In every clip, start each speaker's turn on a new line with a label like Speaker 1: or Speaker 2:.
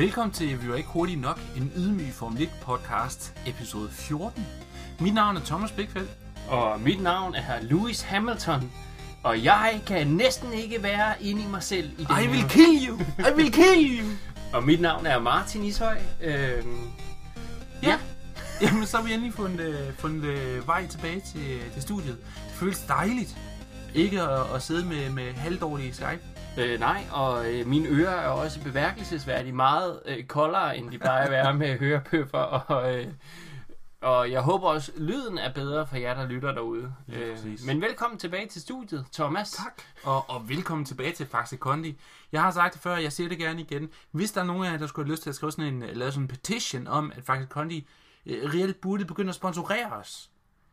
Speaker 1: Velkommen til Vi var ikke hurtigt nok, en ydmyg Formel 1 podcast, episode 14. Mit navn er Thomas Blikfeldt.
Speaker 2: Og mit navn er Lewis Hamilton. Og jeg kan næsten ikke være inde i mig selv i den
Speaker 1: I
Speaker 2: her-
Speaker 1: will kill you! I will kill you!
Speaker 2: Og mit navn er Martin Ishøj. Øhm, ja.
Speaker 1: Jamen, så har vi endelig fundet, øh, fundet øh, vej tilbage til, til studiet. Det føles dejligt. Ikke at, at sidde med, med halvdårlige Skype.
Speaker 2: Øh, nej, og øh, mine ører er også bemærkelsesværdigt meget øh, koldere, end de plejer at være med hørepøffer. Og, øh, og jeg håber også, lyden er bedre for jer, der lytter derude.
Speaker 1: Ja,
Speaker 2: øh, men velkommen tilbage til studiet, Thomas.
Speaker 1: Tak. Og, og velkommen tilbage til Faxe Kondi. Jeg har sagt det før, og jeg siger det gerne igen. Hvis der er nogen af jer, der skulle have lyst til at skrive sådan en, lave sådan en petition om, at Faxe Kondi øh, reelt burde begynde at sponsorere os,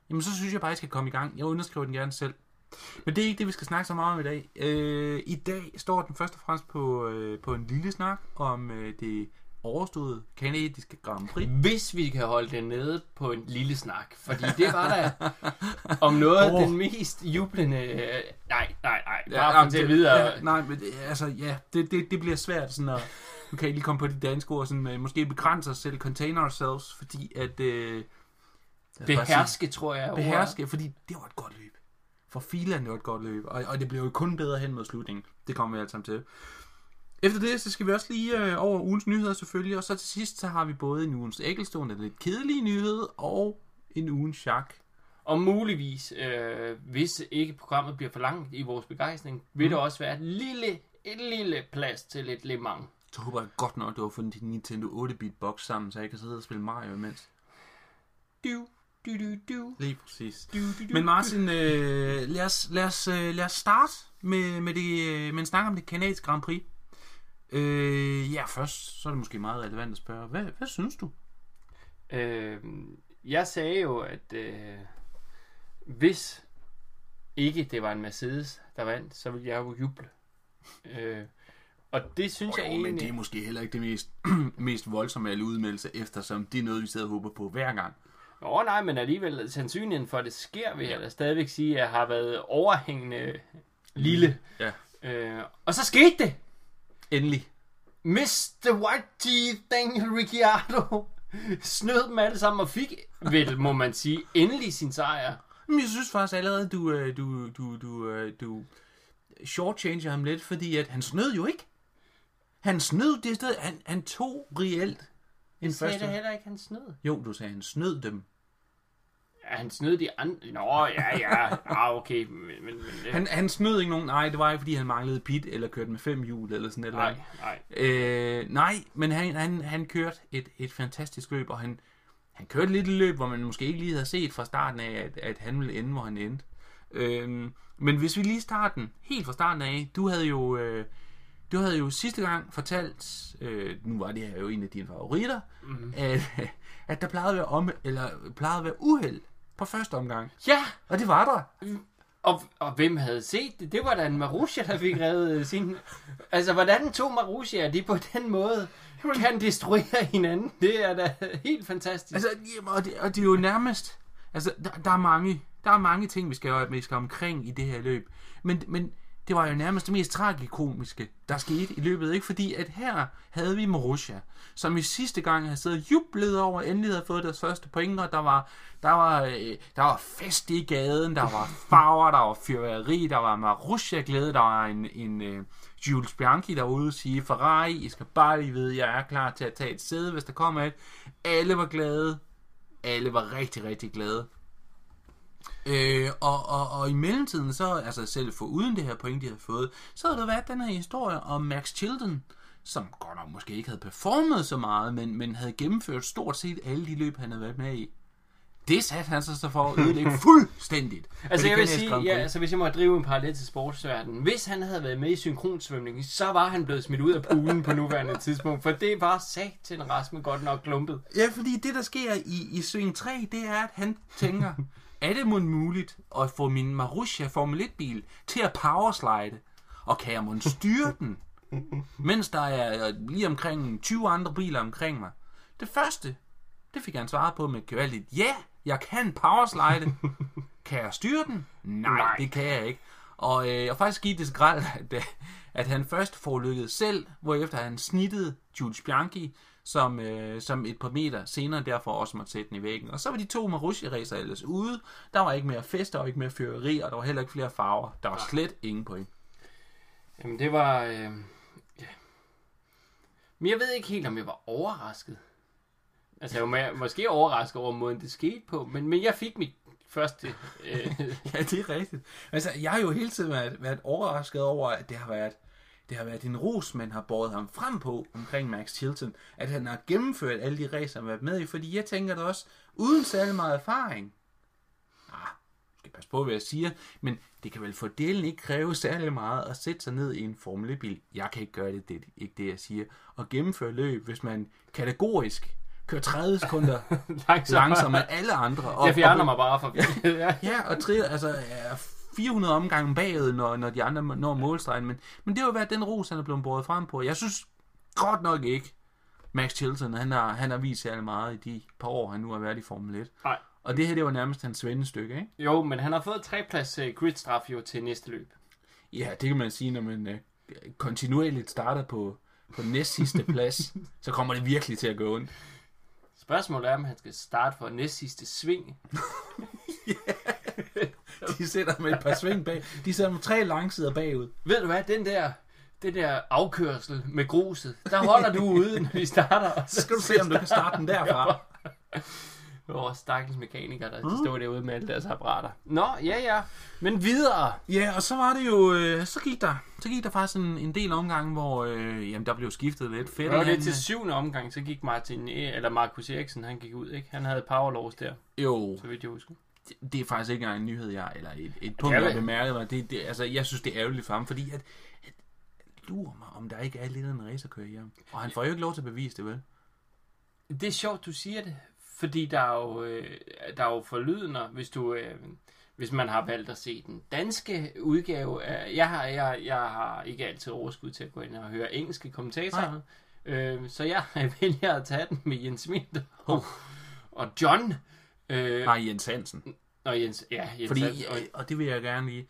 Speaker 1: jamen så synes jeg bare, at I skal komme i gang. Jeg underskriver den gerne selv. Men det er ikke det, vi skal snakke så meget om i dag. Øh, I dag står den først og fremmest på, øh, på en lille snak om øh, det overståede kanadiske Grand Prix.
Speaker 2: Hvis vi kan holde det nede på en lille snak. Fordi det var da om noget oh. den mest jublende... øh, Nej, nej, nej. Bare
Speaker 1: Ja, det-
Speaker 2: videre.
Speaker 1: Ja, nej, men det- altså, ja, det, det, det bliver svært sådan at... Nu kan jeg ikke lige komme på de danske ord, sådan, øh, måske begrænse os selv, contain ourselves, fordi at... Øh,
Speaker 2: Beherske, tror jeg. er.
Speaker 1: Beherske, fordi det var et godt løb. For filan, det var et godt løb, og, og det blev jo kun bedre hen mod slutningen. Det kommer vi alle sammen til. Efter det, så skal vi også lige øh, over ugens nyheder selvfølgelig, og så til sidst, så har vi både en ugens er lidt kedelige nyhed, og en ugens Shark.
Speaker 2: Og muligvis, øh, hvis ikke programmet bliver for langt i vores begejstring, vil
Speaker 1: Mhm.
Speaker 2: der også være et lille, et lille plads til lidt Le Mans.
Speaker 1: Så håber jeg godt nok, at du har fundet din Nintendo 8-bit box sammen, så jeg kan sidde og spille Mario imens.
Speaker 2: Du, du, du, du.
Speaker 1: Lige præcis.
Speaker 2: Du, du, du,
Speaker 1: Men Martin, øh, lad, os, lad, os, øh, lad os starte med, med, det, øh, med en snak om det kanadiske Grand Prix. Øh, ja, først så er det måske meget relevant at spørge, hvad, hvad synes du?
Speaker 2: Øh, jeg sagde jo, at øh, hvis ikke det var en Mercedes, der vandt, så ville jeg jo juble. Øh, og det synes
Speaker 1: Oh,
Speaker 2: jeg
Speaker 1: jo,
Speaker 2: egentlig...
Speaker 1: men det er måske heller ikke det mest, mest voldsomme alle udmeldelser, eftersom det er noget, vi sidder og håber på hver gang.
Speaker 2: Åh nej, men alligevel sandsynligheden for, at det sker, vil jeg da stadigvæk sige, at har været overhængende lille.
Speaker 1: Ja.
Speaker 2: Øh, og så skete det!
Speaker 1: Endelig.
Speaker 2: Mr. White Teeth, Daniel Ricciardo, snød dem alle sammen og fik, vel må man sige, endelig sin sejr.
Speaker 1: Men jeg synes faktisk allerede, du, øh, du, du, du, øh, du shortchanger ham lidt, fordi at han snød jo ikke. Han snød det sted, han, han tog reelt
Speaker 2: Jeg sagde
Speaker 1: første...
Speaker 2: da heller ikke, han snød.
Speaker 1: Jo, du sagde, han snød dem.
Speaker 2: Ja, han snød de andre. Nå, ja, ja. Ah, okay. Men, men, men.
Speaker 1: Han, han snød ikke nogen, nej, det var ikke, fordi han manglede pit, eller kørte med fem hjul, eller sådan et eller
Speaker 2: Nej,
Speaker 1: andet.
Speaker 2: nej.
Speaker 1: Øh, nej, men han, han, han kørte et, et fantastisk løb, og han, han kørte et lille løb, hvor man måske ikke lige havde set fra starten af, at, at han ville ende, hvor han endte. Øh, men hvis vi lige starter den helt fra starten af, du havde jo, øh, du havde jo sidste gang fortalt, øh, nu var det her jo en af dine favoritter, mm. at, at der plejede at være, om, eller plejede at være uheld på første omgang.
Speaker 2: Ja,
Speaker 1: Og det var der.
Speaker 2: og, og hvem havde set det? Det var da en Marussia, der fik reddet øh, sin... Altså, hvordan to Marussia, de på den måde kan destruere hinanden, det er da helt fantastisk.
Speaker 1: Altså, og, det, og det er jo nærmest... Altså, der, der, er mange, der er mange ting, vi skal, vi skal omkring i det her løb. Men, men det var jo nærmest det mest tragikomiske, der skete i løbet. Ikke? Fordi at her havde vi Marussia, som i sidste gang havde siddet og jublet over, at endelig havde fået deres første point, og der var, der var, øh, der var fest i gaden, der var farver, der var fyrværkeri, der var Marussia-glæde, der var en, en uh, Jules Bianchi, derude og sige, Ferrari, I skal bare lige vide, jeg er klar til at tage et sæde, hvis der kommer et. Alle var glade. Alle var rigtig, rigtig glade. Øh, og, og, og i mellemtiden, så, altså selv for uden det her point, de havde fået, så havde der været den her historie om Max Chilton, som godt nok måske ikke havde performet så meget, men, men havde gennemført stort set alle de løb, han havde været med i. Det satte han sig så for at ødelægge fuldstændigt.
Speaker 2: Altså jeg vil sige, ja, altså hvis jeg må drive en parallel til sportsverdenen, hvis han havde været med i synkronsvømning, så var han blevet smidt ud af poolen på nuværende tidspunkt, for det var satan Rasmus godt nok klumpet.
Speaker 1: Ja, fordi det, der sker i, i Swing 3, det er, at han tænker, er det mon muligt at få min Marussia Formel 1-bil til at powerslide? Og kan jeg mon styre den? Mens der er lige omkring 20 andre biler omkring mig. Det første, det fik han svaret på med gevaldigt, ja, jeg kan powerslide. Kan jeg styre den? Nej,
Speaker 2: Nej.
Speaker 1: det kan jeg ikke. Og, øh, og faktisk gik det så at, at han først forlykkede selv, hvorefter han snittede Jules Bianchi, som, øh, som et par meter senere derfor også måtte sætte den i væggen. Og så var de to Marussia-racer ellers ude. Der var ikke mere fest, der var ikke mere fyrværkeri, og der var heller ikke flere farver. Der var slet ingen point.
Speaker 2: Jamen, det var... Øh, ja. Men jeg ved ikke helt, om jeg var overrasket. Altså, jeg var måske overrasket over måden, det skete på, men, men jeg fik mit første... Øh,
Speaker 1: ja, det er rigtigt. Altså, jeg har jo hele tiden været, været overrasket over, at det har været det har været en ros, man har båret ham frem på omkring Max Chilton, at han har gennemført alle de racer, han har været med i, fordi jeg tænker da også, uden særlig meget erfaring, ah, skal passe på, hvad jeg siger, men det kan vel for delen ikke kræve særlig meget at sætte sig ned i en Formel 1-bil. Jeg kan ikke gøre det, det er ikke det, jeg siger. Og gennemføre løb, hvis man kategorisk kører 30 sekunder langsommere, end alle andre.
Speaker 2: Og, jeg fjerner og, mig bare fra
Speaker 1: ja, ja, og tri, altså, 400 omgange bagud, når, når de andre når målstregen. Men, men det har jo været den ros, han er blevet båret frem på. Jeg synes godt nok ikke, Max Chilton, han har, han har vist særlig meget i de par år, han nu har været i Formel 1.
Speaker 2: Nej.
Speaker 1: Og det her, det var nærmest hans stykke, ikke?
Speaker 2: Jo, men han har fået tre plads uh, gridstraf jo til næste løb.
Speaker 1: Ja, det kan man sige, når man uh, kontinuerligt starter på, på næst sidste plads, så kommer det virkelig til at gå ondt.
Speaker 2: Spørgsmålet er, om han skal starte for næst sidste sving.
Speaker 1: De sætter med et par sving bag. De sætter med tre langsider bagud.
Speaker 2: Ved du hvad, den der, den der afkørsel med gruset, der holder du ude, når vi starter.
Speaker 1: Så skal du se, om du kan starte den derfra.
Speaker 2: Åh, stakkels mekanikere, der mm. står derude med alle deres apparater. Nå, ja, ja. Men videre.
Speaker 1: Ja, og så var det jo, øh, så gik der, så gik der faktisk en, en del omgang, hvor øh, jamen, der blev skiftet lidt.
Speaker 2: Fedt, ja, det til syvende omgang, så gik Martin, e- eller Markus Eriksen, han gik ud, ikke? Han havde power loss der.
Speaker 1: Jo.
Speaker 2: Så vidt jeg husker.
Speaker 1: Det, er faktisk ikke engang en nyhed, jeg, eller et, et punkt, jeg bemærket mig. Det, det, altså, jeg synes, det er ærgerligt for ham, fordi at, at lurer mig, om der ikke er lidt af en racerkører i ham. Og han får jo ikke lov til at bevise det, vel?
Speaker 2: Det er sjovt, du siger det, fordi der er jo, øh, der er jo forlydende, hvis du... Øh, hvis man har valgt at se den danske udgave af... Jeg har, jeg, jeg har ikke altid overskud til at gå ind og høre engelske kommentatorer. Øh, så jeg vælger at tage den med Jens Smith og, og John.
Speaker 1: Øh, Nej, Jens Hansen.
Speaker 2: Og Jens, ja, Jens
Speaker 1: Fordi, Hansen. Og, og det vil jeg gerne lige...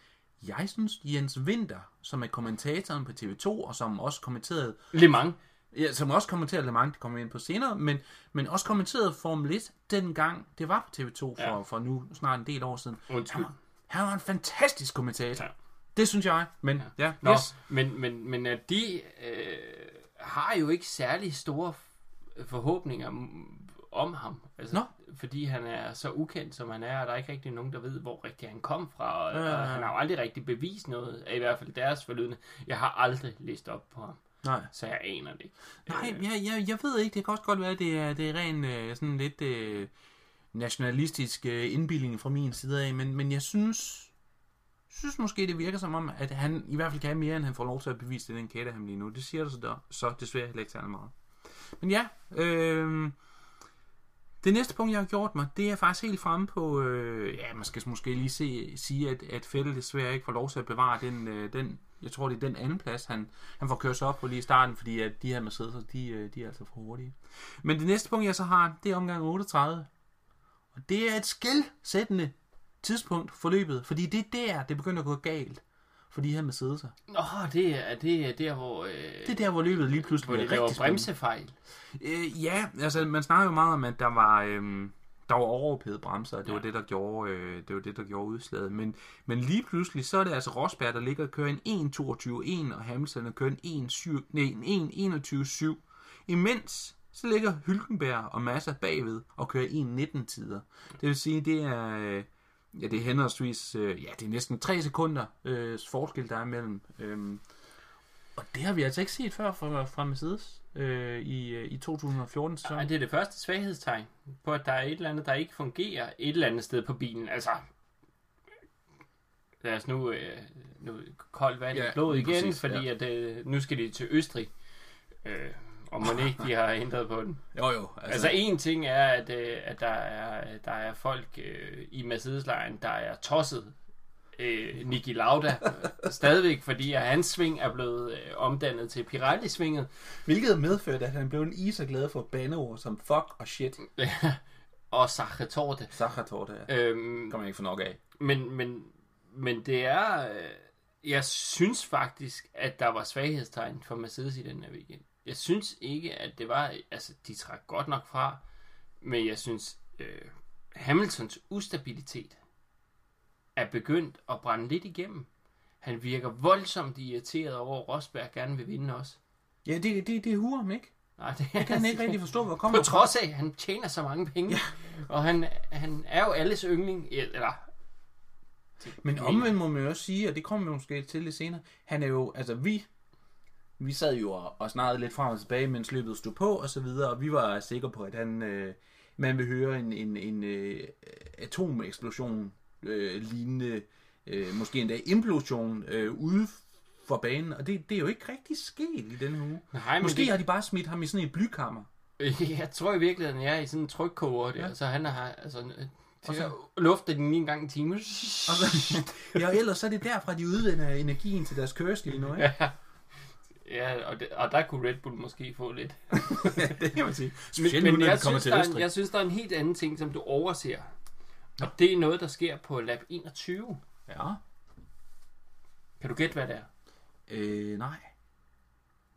Speaker 1: Jeg synes, Jens Winter, som er kommentatoren på TV2, og som også kommenterede...
Speaker 2: Le Mans.
Speaker 1: Ja, som også kommenterede Le Mans, det kommer vi ind på senere, men, men også kommenterede Formel 1 dengang det var på TV2 for, ja. for nu snart en del år siden.
Speaker 2: Undskyld.
Speaker 1: Han, han var en fantastisk kommentator. Ja. Det synes jeg, men ja. ja
Speaker 2: Nå, yes. men, men, men at de øh, har jo ikke særlig store forhåbninger om ham. Altså,
Speaker 1: Nå.
Speaker 2: Fordi han er så ukendt, som han er, og der er ikke rigtig nogen, der ved, hvor rigtig han kom fra. Og, ja, ja, ja. og han har jo aldrig rigtig bevist noget, i hvert fald deres forlydende. Jeg har aldrig læst op på ham.
Speaker 1: Nej.
Speaker 2: Så jeg aner det ikke.
Speaker 1: Nej, øh. jeg, jeg, jeg ved ikke. Det kan også godt være, at det er, det er ren øh, sådan lidt øh, nationalistisk øh, indbildning fra min side af, men, men jeg synes, synes måske, det virker som om, at han i hvert fald kan mere, end han får lov til at bevise det, den kæde ham lige nu. Det siger du så, der, så desværre heller ikke særlig meget. Men ja, øh, det næste punkt, jeg har gjort mig, det er faktisk helt fremme på, øh, ja, man skal måske lige se, sige, at, at Fettel desværre ikke får lov til at bevare den, øh, den jeg tror, det er den anden plads, han, han får kørt sig op på lige i starten, fordi at de her Mercedes, de, øh, de er altså for hurtige. Men det næste punkt, jeg så har, det er omgang 38. Og det er et skældsættende tidspunkt for løbet, fordi det er der, det begynder at gå galt for de her Mercedes'er.
Speaker 2: Nå, det er, det er der, hvor... Øh,
Speaker 1: det er der, hvor løbet lige pludselig
Speaker 2: bliver rigtig spændende. bremsefejl.
Speaker 1: Øh, ja, altså man snakker jo meget om, at der var... Øh, der var overophedet bremser, og det ja. var det, der gjorde, øh, det var det, der gjorde udslaget. Men, men lige pludselig, så er det altså Rosberg, der ligger og kører en 1.22.1, og Hamilton der kører en 1.21.7. Imens så ligger Hylkenberg og Massa bagved og kører 1.19 tider. Det vil sige, det er, øh, ja, det er henholdsvis, øh, ja, det er næsten 3 sekunder øh, forskel, der er imellem. Øh, og det har vi altså ikke set før fra, fra Mercedes øh, i, øh, i 2014
Speaker 2: Så. Nej, det er det første svaghedstegn på, at der er et eller andet, der ikke fungerer et eller andet sted på bilen. Altså, lad os nu, øh, nu koldt vand ja, i blodet igen, præcis, fordi ja. at, øh, nu skal de til Østrig. Øh, og man ikke de har ændret på den.
Speaker 1: Jo, jo.
Speaker 2: Altså, altså en ting er, at, øh, at der, er, der er folk øh, i mercedes der er tosset øh, Niki Lauda stadigvæk, fordi at hans sving er blevet øh, omdannet til Pirelli-svinget.
Speaker 1: Hvilket medførte, at han blev en is og glad for baneord som fuck og shit.
Speaker 2: og Sachertorte.
Speaker 1: Sachertorte, ja. Øhm, Kommer ikke for nok af.
Speaker 2: Men, men, men det er... Øh, jeg synes faktisk, at der var svaghedstegn for Mercedes i den her weekend. Jeg synes ikke, at det var... Altså, de trak godt nok fra, men jeg synes, øh, Hamiltons ustabilitet er begyndt at brænde lidt igennem. Han virker voldsomt irriteret over, at Rosberg gerne vil vinde også.
Speaker 1: Ja, det, det, det huer ham ikke.
Speaker 2: Nej, det,
Speaker 1: Det kan han ikke rigtig forstå, hvor kommer
Speaker 2: På trods af, at han tjener så mange penge. Ja. Og han, han er jo alles yndling. Eller,
Speaker 1: Men omvendt må man jo også sige, og det kommer vi måske til lidt senere, han er jo, altså vi, vi sad jo og, og snarede lidt frem og tilbage, mens løbet stod på og så videre, og vi var sikre på, at han, øh, man vil høre en, en, en øh, atomeksplosion øh, lignende, øh, måske endda implosion øh, ude for banen, og det, det er jo ikke rigtig sket i denne uge.
Speaker 2: Nej, men
Speaker 1: Måske
Speaker 2: det-
Speaker 1: har de bare smidt ham i sådan et blykammer.
Speaker 2: Jeg tror i virkeligheden, jeg er i sådan en trykkoger der,
Speaker 1: Ja.
Speaker 2: så han har altså, øh,
Speaker 1: Og så-
Speaker 2: at lufte den lige en gang i timen.
Speaker 1: Og så, ja, ellers så er det derfra, de udvinder energien til deres kørsel lige nu, ikke?
Speaker 2: Ja. Ja, og, det, og der kunne Red Bull måske få lidt.
Speaker 1: Ja, det kan man sige.
Speaker 2: Men,
Speaker 1: Specielt
Speaker 2: men
Speaker 1: når
Speaker 2: jeg,
Speaker 1: kommer
Speaker 2: synes,
Speaker 1: til
Speaker 2: der er, en- jeg synes, der er en helt anden ting, som du overser. Og det er noget, der sker på lap 21.
Speaker 1: Ja.
Speaker 2: Kan du gætte, hvad det er?
Speaker 1: Øh, nej.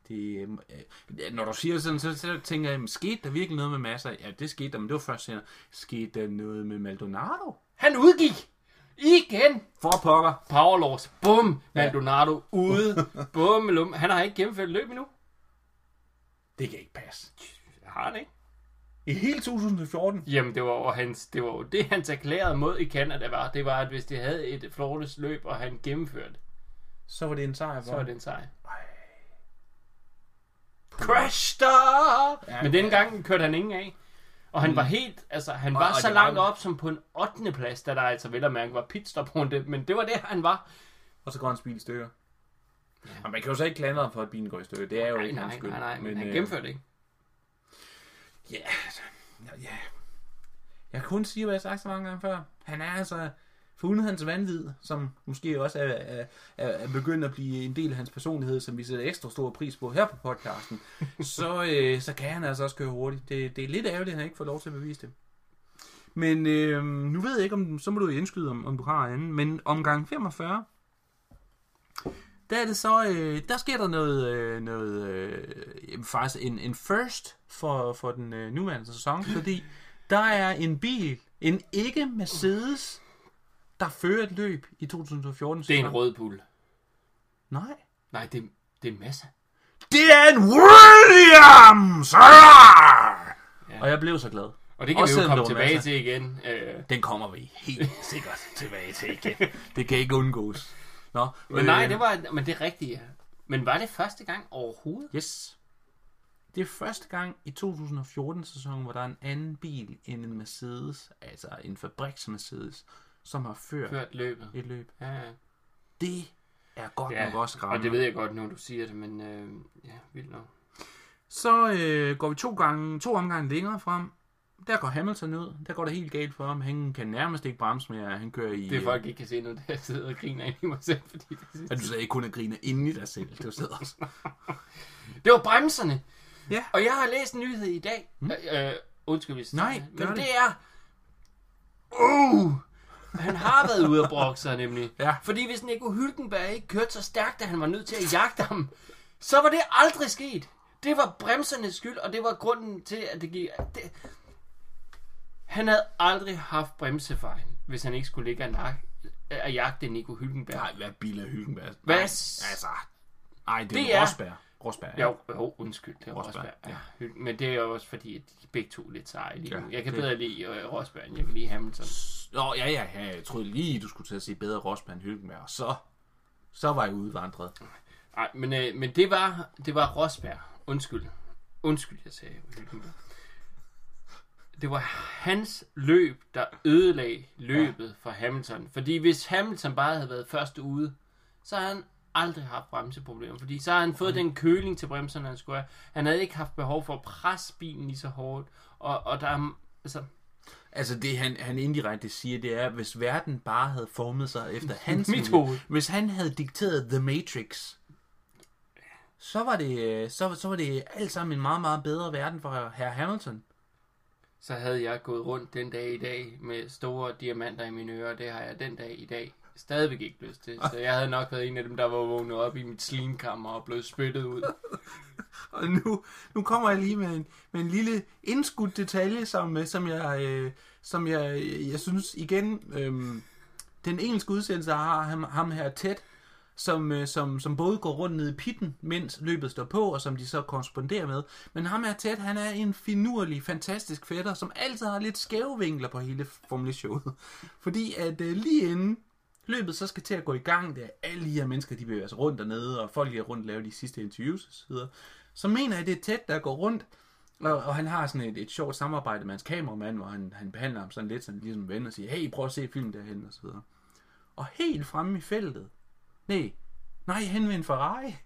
Speaker 1: Det, øh, når du siger det sådan, så, så tænker jeg, skete der virkelig noget med masser? Ja, det skete der, men det var først senere. Skete der noget med Maldonado?
Speaker 2: Han udgik! Igen!
Speaker 1: For pokker.
Speaker 2: Power loss. Bum! Maldonado ude. Bum! lum. Han har ikke gennemført løb endnu.
Speaker 1: Det kan ikke passe.
Speaker 2: Har han ikke?
Speaker 1: I hele 2014?
Speaker 2: Jamen, det var jo hans, det, var jo det, hans erklærede mod i Canada var. Det var, at hvis de havde et flawless løb, og han gennemførte,
Speaker 1: Så var det en sejr for
Speaker 2: så var
Speaker 1: ham.
Speaker 2: det en sejr.
Speaker 1: Ej.
Speaker 2: Crash stop!
Speaker 1: Ja,
Speaker 2: Men denne
Speaker 1: ja.
Speaker 2: gang kørte han ingen af. Og han var helt, altså han
Speaker 1: Og-
Speaker 2: var
Speaker 1: og
Speaker 2: så
Speaker 1: det var-
Speaker 2: langt op som på en 8. plads, da der altså vel at mærke var pitstop runde, men det var det, han var.
Speaker 1: Og så går hans bil i stykker.
Speaker 2: Ja.
Speaker 1: Og man kan jo så ikke klandre ham for, at bilen går i stykker. Det er jo
Speaker 2: Nej,
Speaker 1: ikke
Speaker 2: nej,
Speaker 1: hans skyld.
Speaker 2: nej, nej, men han
Speaker 1: øh,
Speaker 2: gennemførte ikke.
Speaker 1: Ja, altså, ja. Jeg kan kun sige, hvad jeg har sagt så mange gange før. Han er altså fundet hans vanvid, som måske også er, er, er, begyndt at blive en del af hans personlighed, som vi sætter ekstra stor pris på her på podcasten, så, øh, så kan han altså også køre hurtigt. Det, det er lidt ærgerligt, at han ikke får lov til at bevise det. Men øh, nu ved jeg ikke, om så må du indskyde, om, om du har anden. Men omgang 45, der er det så, øh, der sker der noget, øh, noget øh, faktisk en, en first for, for den øh, nuværende sæson, fordi der er en bil, en ikke Mercedes, der fører et løb i 2014
Speaker 2: Det er en rød bull.
Speaker 1: Nej.
Speaker 2: Nej, det, det er Massa.
Speaker 1: Det er en Williams! Ja. Og jeg blev så glad.
Speaker 2: Og det kan
Speaker 1: Også
Speaker 2: vi jo komme tilbage
Speaker 1: Massa.
Speaker 2: til igen. Øh,
Speaker 1: Den kommer vi helt sikkert tilbage til igen. Det kan ikke undgås. Nå,
Speaker 2: men nej, det var, men det er rigtigt. Men var det første gang overhovedet?
Speaker 1: Yes. Det er første gang i 2014-sæsonen, hvor der er en anden bil end en Mercedes, altså en fabriks Mercedes, som har ført
Speaker 2: Ført løbet.
Speaker 1: et løb.
Speaker 2: Ja, ja.
Speaker 1: Det er godt
Speaker 2: Ja,
Speaker 1: nok også skræmmende.
Speaker 2: og det ved jeg godt, når du siger det, men øh, ja, vildt nok.
Speaker 1: Så øh, går vi to, gange, to omgange længere frem. Der går Hamilton ud. Der går det helt galt for ham. Han kan nærmest ikke bremse mere. Han kører i...
Speaker 2: Det er folk ikke kan se nu, da jeg sidder og griner ind i mig selv, fordi det,
Speaker 1: øh, At du sidder ikke kun og griner inde i dig selv. Du sidder også.
Speaker 2: det var bremserne.
Speaker 1: Ja.
Speaker 2: Og jeg har læst en nyhed i dag. Mm. Øh, øh, undskyld, hvis
Speaker 1: Nej,
Speaker 2: men
Speaker 1: det.
Speaker 2: det er... Uh! Han har været ude at brokke sig nemlig.
Speaker 1: Ja.
Speaker 2: Fordi hvis Nico Hülkenberg ikke kørte så stærkt, at han var nødt til at jagte ham, så var det aldrig sket. Det var bremsernes skyld, og det var grunden til, at det gik... Det... Han havde aldrig haft bremsefejl, hvis han ikke skulle ligge og, nak... og jagte Nico Hülkenberg.
Speaker 1: Nej, hvad bil er Hylkenberg?
Speaker 2: Hvad
Speaker 1: Nej, Altså... Nej, det,
Speaker 2: Det
Speaker 1: er
Speaker 2: er-
Speaker 1: Rosberg. Rosberg, ja.
Speaker 2: Jo, jo, undskyld, det er
Speaker 1: Rosberg,
Speaker 2: Rosberg. Ja. Men det er jo også fordi, at de begge to er lidt seje lige
Speaker 1: Ja,
Speaker 2: nu. Jeg kan
Speaker 1: det-
Speaker 2: bedre lide uh, Rosberg, end jeg kan lide Hamilton.
Speaker 1: Nå, ja, ja, ja. Jeg troede lige, du skulle til at sige bedre Rosberg end Hylkenberg. Og så... Så var jeg udvandret.
Speaker 2: Nej, men, øh, men det var, det var Rosberg. Undskyld. Undskyld, jeg sagde Hülkenberg. Det var hans løb, der ødelagde løbet ja. for Hamilton. Fordi hvis Hamilton bare havde været først ude, så havde han aldrig haft bremseproblemer. Fordi så har han fået den køling til bremserne, han skulle have. Han havde ikke haft behov for at presse bilen lige så hårdt. Og, og der er, altså,
Speaker 1: Altså det han, han indirekte siger, det er, hvis verden bare havde formet sig efter hans
Speaker 2: Mit hoved.
Speaker 1: hvis han havde dikteret The Matrix, så var det, øh, så, så var det alt sammen en meget, meget bedre verden for herr Hamilton
Speaker 2: så havde jeg gået rundt den dag i dag med store diamanter i mine ører. Det har jeg den dag i dag stadigvæk ikke lyst til. Så jeg havde nok været en af dem, der var vågnet op i mit slimkammer og blevet spyttet ud.
Speaker 1: Og nu, nu kommer jeg lige med en, med en lille indskudt detalje, som, øh, som, jeg, øh, som jeg, jeg synes igen, øh, den engelske udsendelse har ham, ham her tæt, som, øh, som, som både går rundt ned i pitten, mens løbet står på, og som de så korresponderer med. Men ham her tæt, han er en finurlig, fantastisk fætter, som altid har lidt skæve vinkler på hele Formel showet. Fordi at øh, lige inden løbet så skal til at gå i gang, der alle de her mennesker, de bevæger sig rundt dernede, og folk er rundt og laver de sidste interviews osv., så mener jeg, det er tæt, der går rundt, og, og han har sådan et, et sjovt samarbejde med hans kameramand, hvor han, han behandler ham sådan lidt sådan ligesom ven og siger, hey, prøv at se filmen derhen og så videre. Og helt fremme i feltet, nej, nej, hen ved en Ferrari,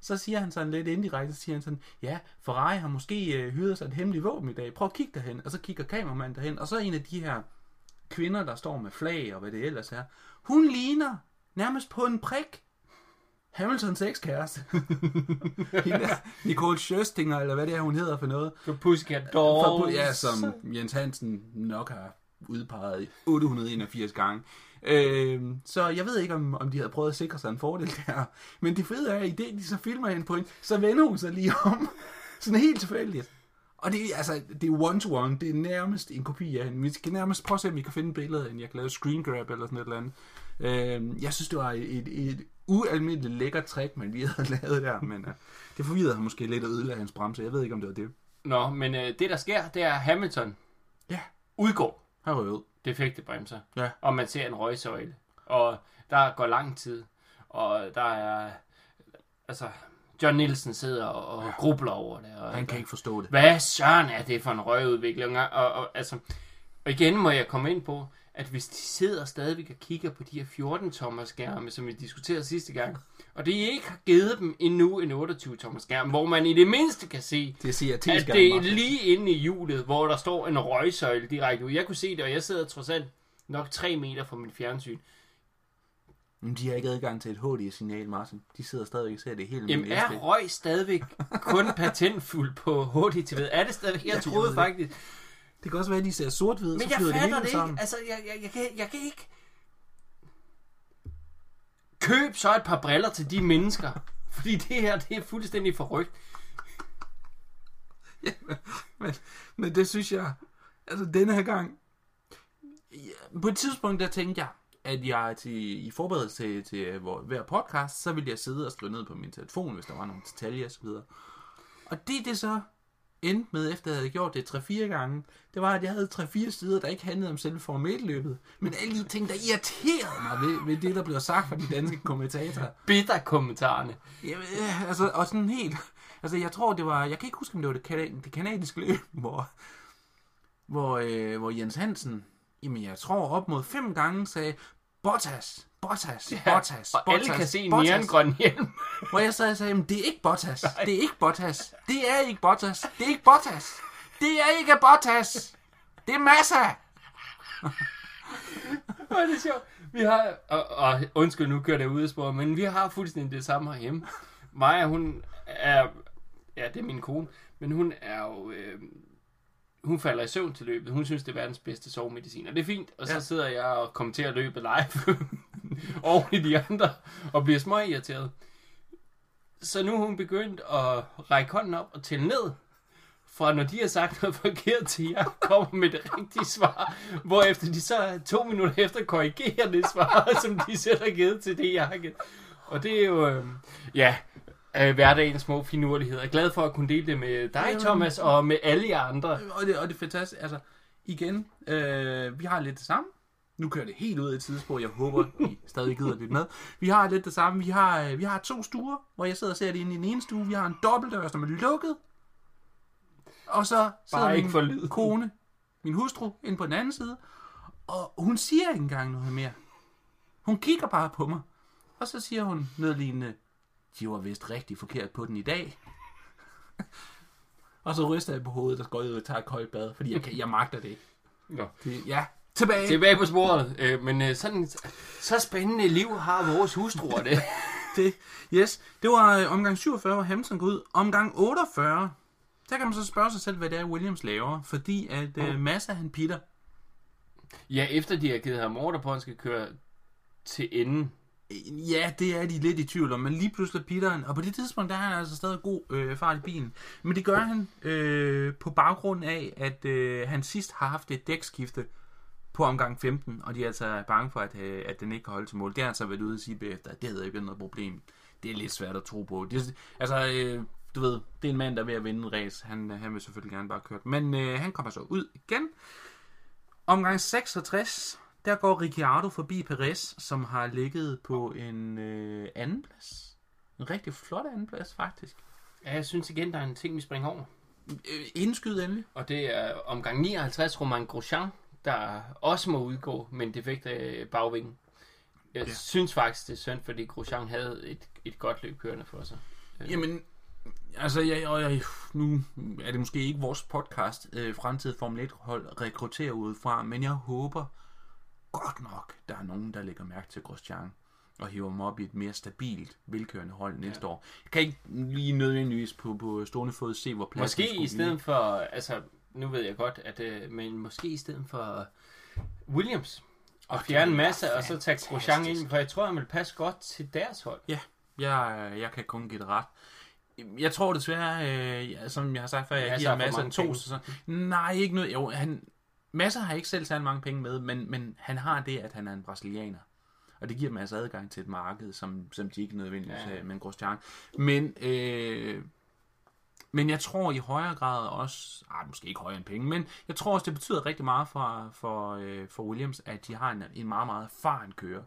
Speaker 1: så siger han sådan lidt indirekte, så siger han sådan, ja, Ferrari har måske øh, hyret sig et hemmeligt våben i dag, prøv at kigge derhen, og så kigger kameramanden derhen, og så en af de her kvinder, der står med flag og hvad det ellers er, hun ligner nærmest på en prik Hamiltons ekskæreste. Nicole Scherstinger, eller hvad det er, hun hedder for noget.
Speaker 2: For Pussycat
Speaker 1: For,
Speaker 2: Dolls.
Speaker 1: ja, som Jens Hansen nok har udpeget 881 gange. Øhm, så jeg ved ikke, om, om de havde prøvet at sikre sig en fordel der. Men det fede er, at i det, de så filmer en, så vender hun sig lige om. Sådan helt tilfældigt. Og det altså, det er one-to-one. Det er nærmest en kopi af hende. Vi skal nærmest prøve at se, om vi kan finde et billede af hende. Jeg kan lave screen grab eller sådan et eller andet. Øhm, jeg synes, det var et, et, ualmindeligt lækkert trick, man lige havde lavet der. Men uh, det forvirrede ham måske lidt at ødelægge hans bremse. Jeg ved ikke, om det var det.
Speaker 2: Nå, men øh, det der sker, det er Hamilton
Speaker 1: Ja,
Speaker 2: udgår
Speaker 1: har røvet.
Speaker 2: defekte bremser.
Speaker 1: Ja.
Speaker 2: Og man ser en røgsøjle. Og der går lang tid. Og der er... Altså, John Nielsen sidder og, og grubler over det. Og,
Speaker 1: Han kan ikke forstå det.
Speaker 2: Hvad søren er det for en røgudvikling? Og, og, og, altså, og igen må jeg komme ind på, at hvis de sidder stadigvæk og kigger på de her 14-tommer skærme, som vi diskuterede sidste gang, og det ikke har givet dem endnu en 28-tommer skærm, hvor man i det mindste kan se,
Speaker 1: Det siger at
Speaker 2: det er lige inde i hjulet, hvor der står en røgsøjle direkte ud. Jeg kunne se det, og jeg sidder trods alt nok 3 meter fra mit fjernsyn.
Speaker 1: Men de har ikke adgang til et HD-signal, Martin. De sidder stadigvæk og ser det helt
Speaker 2: Jamen er røg stadigvæk kun patentfuld på HDTV? Er det stadigvæk? Jeg
Speaker 1: Jeg
Speaker 2: troede
Speaker 1: ved
Speaker 2: faktisk,
Speaker 1: Det kan også være, at de ser sort-hvid,
Speaker 2: Men
Speaker 1: så flyder det hele
Speaker 2: det
Speaker 1: sammen.
Speaker 2: ikke. Altså, jeg, jeg, jeg, kan, jeg kan ikke... Køb så et par briller til de mennesker. Fordi det her, det er fuldstændig forrygt.
Speaker 1: Men, men det synes jeg, altså denne her gang, ja, på et tidspunkt der tænkte jeg, at jeg til, i forberedelse til, til hvor, hver podcast, så ville jeg sidde og skrive ned på min telefon, hvis der var nogle detaljer osv. Og det det så endte med, efter jeg havde gjort det 3-4 gange, det var, at jeg havde 3-4 sider, der ikke handlede om selve formelløbet, men alle de ting, der irriterede mig ved, ved det, der blev sagt fra de danske kommentatorer.
Speaker 2: Bitter kommentarerne.
Speaker 1: Jamen, ja, altså, og sådan helt... Altså, jeg tror, det var... Jeg kan ikke huske, om det var det, kana- det kanadiske løb, hvor, hvor, øh, hvor Jens Hansen, jamen, jeg tror op mod fem gange sagde, Bottas, Bottas, ja, Bottas,
Speaker 2: Og
Speaker 1: Bottas,
Speaker 2: alle kan se en neongrøn hjelm.
Speaker 1: Hvor jeg sad og sagde, det er ikke Bottas, det er ikke Bottas, det er ikke Bottas, det er ikke Bottas, det er ikke Bottas, det er Massa.
Speaker 2: Hvor er det sjovt. Vi har, og, og undskyld, nu kører det ud af spor, men vi har fuldstændig det samme herhjemme. Maja, hun er, ja, det er min kone, men hun er jo, øh, hun falder i søvn til løbet. Hun synes, det er verdens bedste sovemedicin, og det er fint. Og så
Speaker 1: Ja.
Speaker 2: sidder jeg og kommenterer løbet live over i de andre, og bliver små irriteret. Så nu er hun begyndt at række hånden op og tælle ned, fra når de har sagt noget forkert til jeg kommer med det rigtige svar, hvorefter de så to minutter efter korrigerer det svar, som de selv har givet til det, jeg har givet. Og det er jo, øh, ja, øh, hverdagens små finurligheder. Jeg er glad for at kunne dele det med dig. Thomas, og med alle jer andre.
Speaker 1: Og det, og det er fantastisk. Altså, igen, øh, vi har lidt det samme. Nu kører det helt ud af et tidsspor. Jeg håber, I stadig gider lidt med. Vi har lidt det samme. Vi har, øh, vi har to stuer, hvor jeg sidder og ser det inde i den ene stue. Vi har en dobbeltdør, som er lukket. Og så sidder
Speaker 2: Bare ikke
Speaker 1: min
Speaker 2: for lyden.
Speaker 1: kone, min hustru, inde på den anden side. Og hun siger ikke engang noget mere. Hun kigger bare på mig. Og så siger hun nedlignende, de var vist rigtig forkert på den i dag. og så ryster jeg på hovedet og går ud og tager et koldt bad, fordi jeg, kan, jeg magter det ikke.
Speaker 2: Nå.
Speaker 1: Det, ja, tilbage.
Speaker 2: Tilbage på sporet. Øh, men øh, sådan, så spændende liv har vores hustruer det.
Speaker 1: det. Yes, det var øh, omgang 47, hvor Hamilton går ud. Omgang 48, der kan man så spørge sig selv, hvad det er, Williams laver. Fordi at øh, Massa, han pitter.
Speaker 2: ja, efter de har givet ham ordre på, at han skal køre til enden.
Speaker 1: Ja, det er de lidt i tvivl om, men lige pludselig Peteren, og på det tidspunkt, der har han altså stadig god øh, fart i bilen. Men det gør han øh, på baggrund af, at øh, han sidst har haft et dækskifte på omgang 15, og de er altså bange for, at, øh, at den ikke kan holde til mål. Det har han så været ude at sige bagefter, at det havde ikke været noget problem. Det er lidt svært at tro på. Det, altså, øh, du ved, det er en mand, der er ved at vinde en race. Han, øh, han vil selvfølgelig gerne bare køre. Men øh, han kommer så ud igen. Omgang 66, der går Ricciardo forbi Perez, som har ligget på en øh, anden plads. En rigtig flot anden plads, faktisk.
Speaker 2: Ja, jeg synes igen, der er en ting, vi springer over.
Speaker 1: Øh, indskyd endelig.
Speaker 2: Og det er omgang 59, Romain Grosjean, der også må udgå med en defekt af bagvingen. Jeg
Speaker 1: Ja.
Speaker 2: synes faktisk, det er synd, fordi Grosjean havde et, et godt løb kørende for sig. Øh,
Speaker 1: Jamen, altså, jeg, og jeg, nu er det måske ikke vores podcast, øh, fremtidig Formel 1-hold rekrutterer udefra, men jeg håber godt nok, der er nogen, der lægger mærke til Grosjean og hiver dem op i et mere stabilt, velkørende hold næste år. Jeg kan ikke lige nødvendigvis på, på stående fod se, hvor pladsen
Speaker 2: Måske i stedet for, altså, nu ved jeg godt, at, øh, men måske i stedet for Williams. Og
Speaker 1: det
Speaker 2: fjerne en masse, og så tage Grosjean ind, for jeg tror, han vil passe godt til deres hold.
Speaker 1: Ja, jeg, jeg kan kun give det ret. Jeg tror desværre, øh, ja, som jeg har sagt før, jeg
Speaker 2: Masser
Speaker 1: giver masser
Speaker 2: mange
Speaker 1: to sæsoner. Nej, ikke noget. Jo, han, masser har ikke selv særlig mange penge med, men, men han har det, at han er en brasilianer. Og det giver dem altså adgang til et marked, som, som de ikke nødvendigvis
Speaker 2: Ja.
Speaker 1: har med en Grosjean. Men, øh, men jeg tror i højere grad også, ah, måske ikke højere end penge, men jeg tror også, det betyder rigtig meget for, for, øh, for Williams, at de har en, en meget, meget erfaren kører,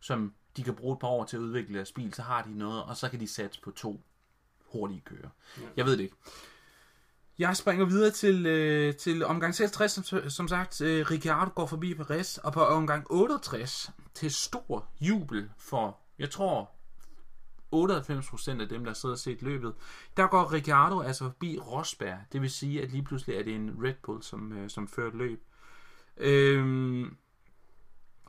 Speaker 1: som de kan bruge et par år til at udvikle deres bil, så har de noget, og så kan de satse på to hurtige kører.
Speaker 2: Ja.
Speaker 1: Jeg ved det ikke. Jeg springer videre til, øh, til omgang 66, som, som sagt. Øh, Ricciardo går forbi Perez, og på omgang 68 til stor jubel for, jeg tror, 98% af dem, der sidder og set løbet, der går Ricciardo altså forbi Rosberg. Det vil sige, at lige pludselig er det en Red Bull, som, øh, som fører et løb. Øhm,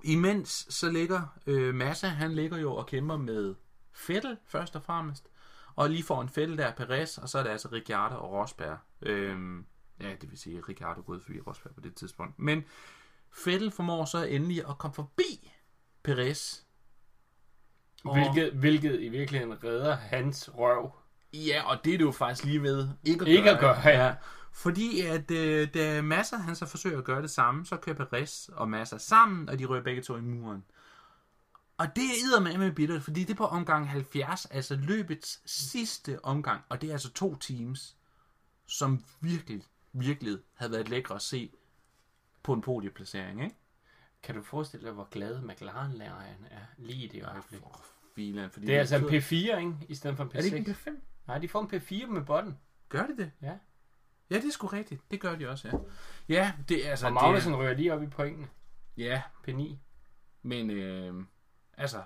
Speaker 1: imens så ligger øh, Massa, han ligger jo og kæmper med Vettel først og fremmest. Og lige for en Vettel der er Perez, og så er det altså Ricciardo og Rosberg. Øhm, ja, det vil sige, at Ricciardo gået forbi Rosberg på det tidspunkt. Men Vettel formår så endelig at komme forbi Perez. Og-
Speaker 2: Hvilket, hvilket i virkeligheden redder hans røv.
Speaker 1: Ja, og det er det jo faktisk lige ved ikke at
Speaker 2: Ikke
Speaker 1: gøre.
Speaker 2: at gøre, ja.
Speaker 1: Fordi at øh, da Massa han så forsøger at gøre det samme, så kører Perez og Massa sammen, og de rører begge to i muren. Og det er med med bittert, fordi det er på omgang 70, altså løbets sidste omgang, og det er altså to teams, som virkelig, virkelig havde været lækre at se på en podieplacering, ikke?
Speaker 2: Kan du forestille dig, hvor glad McLaren-læreren er lige i det øjeblik?
Speaker 1: For filan, fordi
Speaker 2: Det er altså en
Speaker 1: betyder-
Speaker 2: P4, ikke? I stedet for en P6.
Speaker 1: Er det ikke en P5?
Speaker 2: Nej, de får en P4 med botten.
Speaker 1: Gør det det?
Speaker 2: Ja.
Speaker 1: Ja, det er sgu rigtigt. Det gør de også, ja. Ja, det er altså...
Speaker 2: Og
Speaker 1: det
Speaker 2: Magnussen rører lige op i pointene.
Speaker 1: Ja,
Speaker 2: P9.
Speaker 1: Men øh, altså,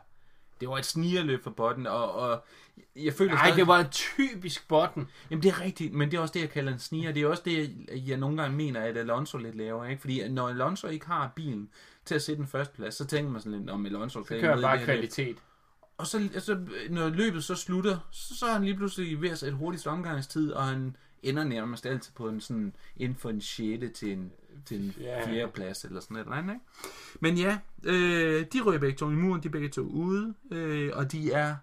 Speaker 1: det var et snigerløb for botten, og, og jeg føler
Speaker 2: Nej, det var en typisk botten.
Speaker 1: Jamen det er rigtigt, men det er også det, jeg kalder en sniger. Det er også det, jeg nogle gange mener, at Alonso lidt laver. Ikke? Fordi når Alonso ikke har bilen til at sætte den første plads, så tænker man sådan lidt, om Alonso
Speaker 2: Så kører bare
Speaker 1: her løb.
Speaker 2: kvalitet.
Speaker 1: Og så, altså, når løbet så slutter, så, så er han lige pludselig ved at sætte hurtigst omgangstid, og han ender nærmest altid på en sådan, inden for en 6. til en, til en
Speaker 2: Ja.
Speaker 1: fjerde plads, eller sådan et eller andet, ikke? Men ja, øh, de rører begge to i muren, de er begge to ude, øh, og de er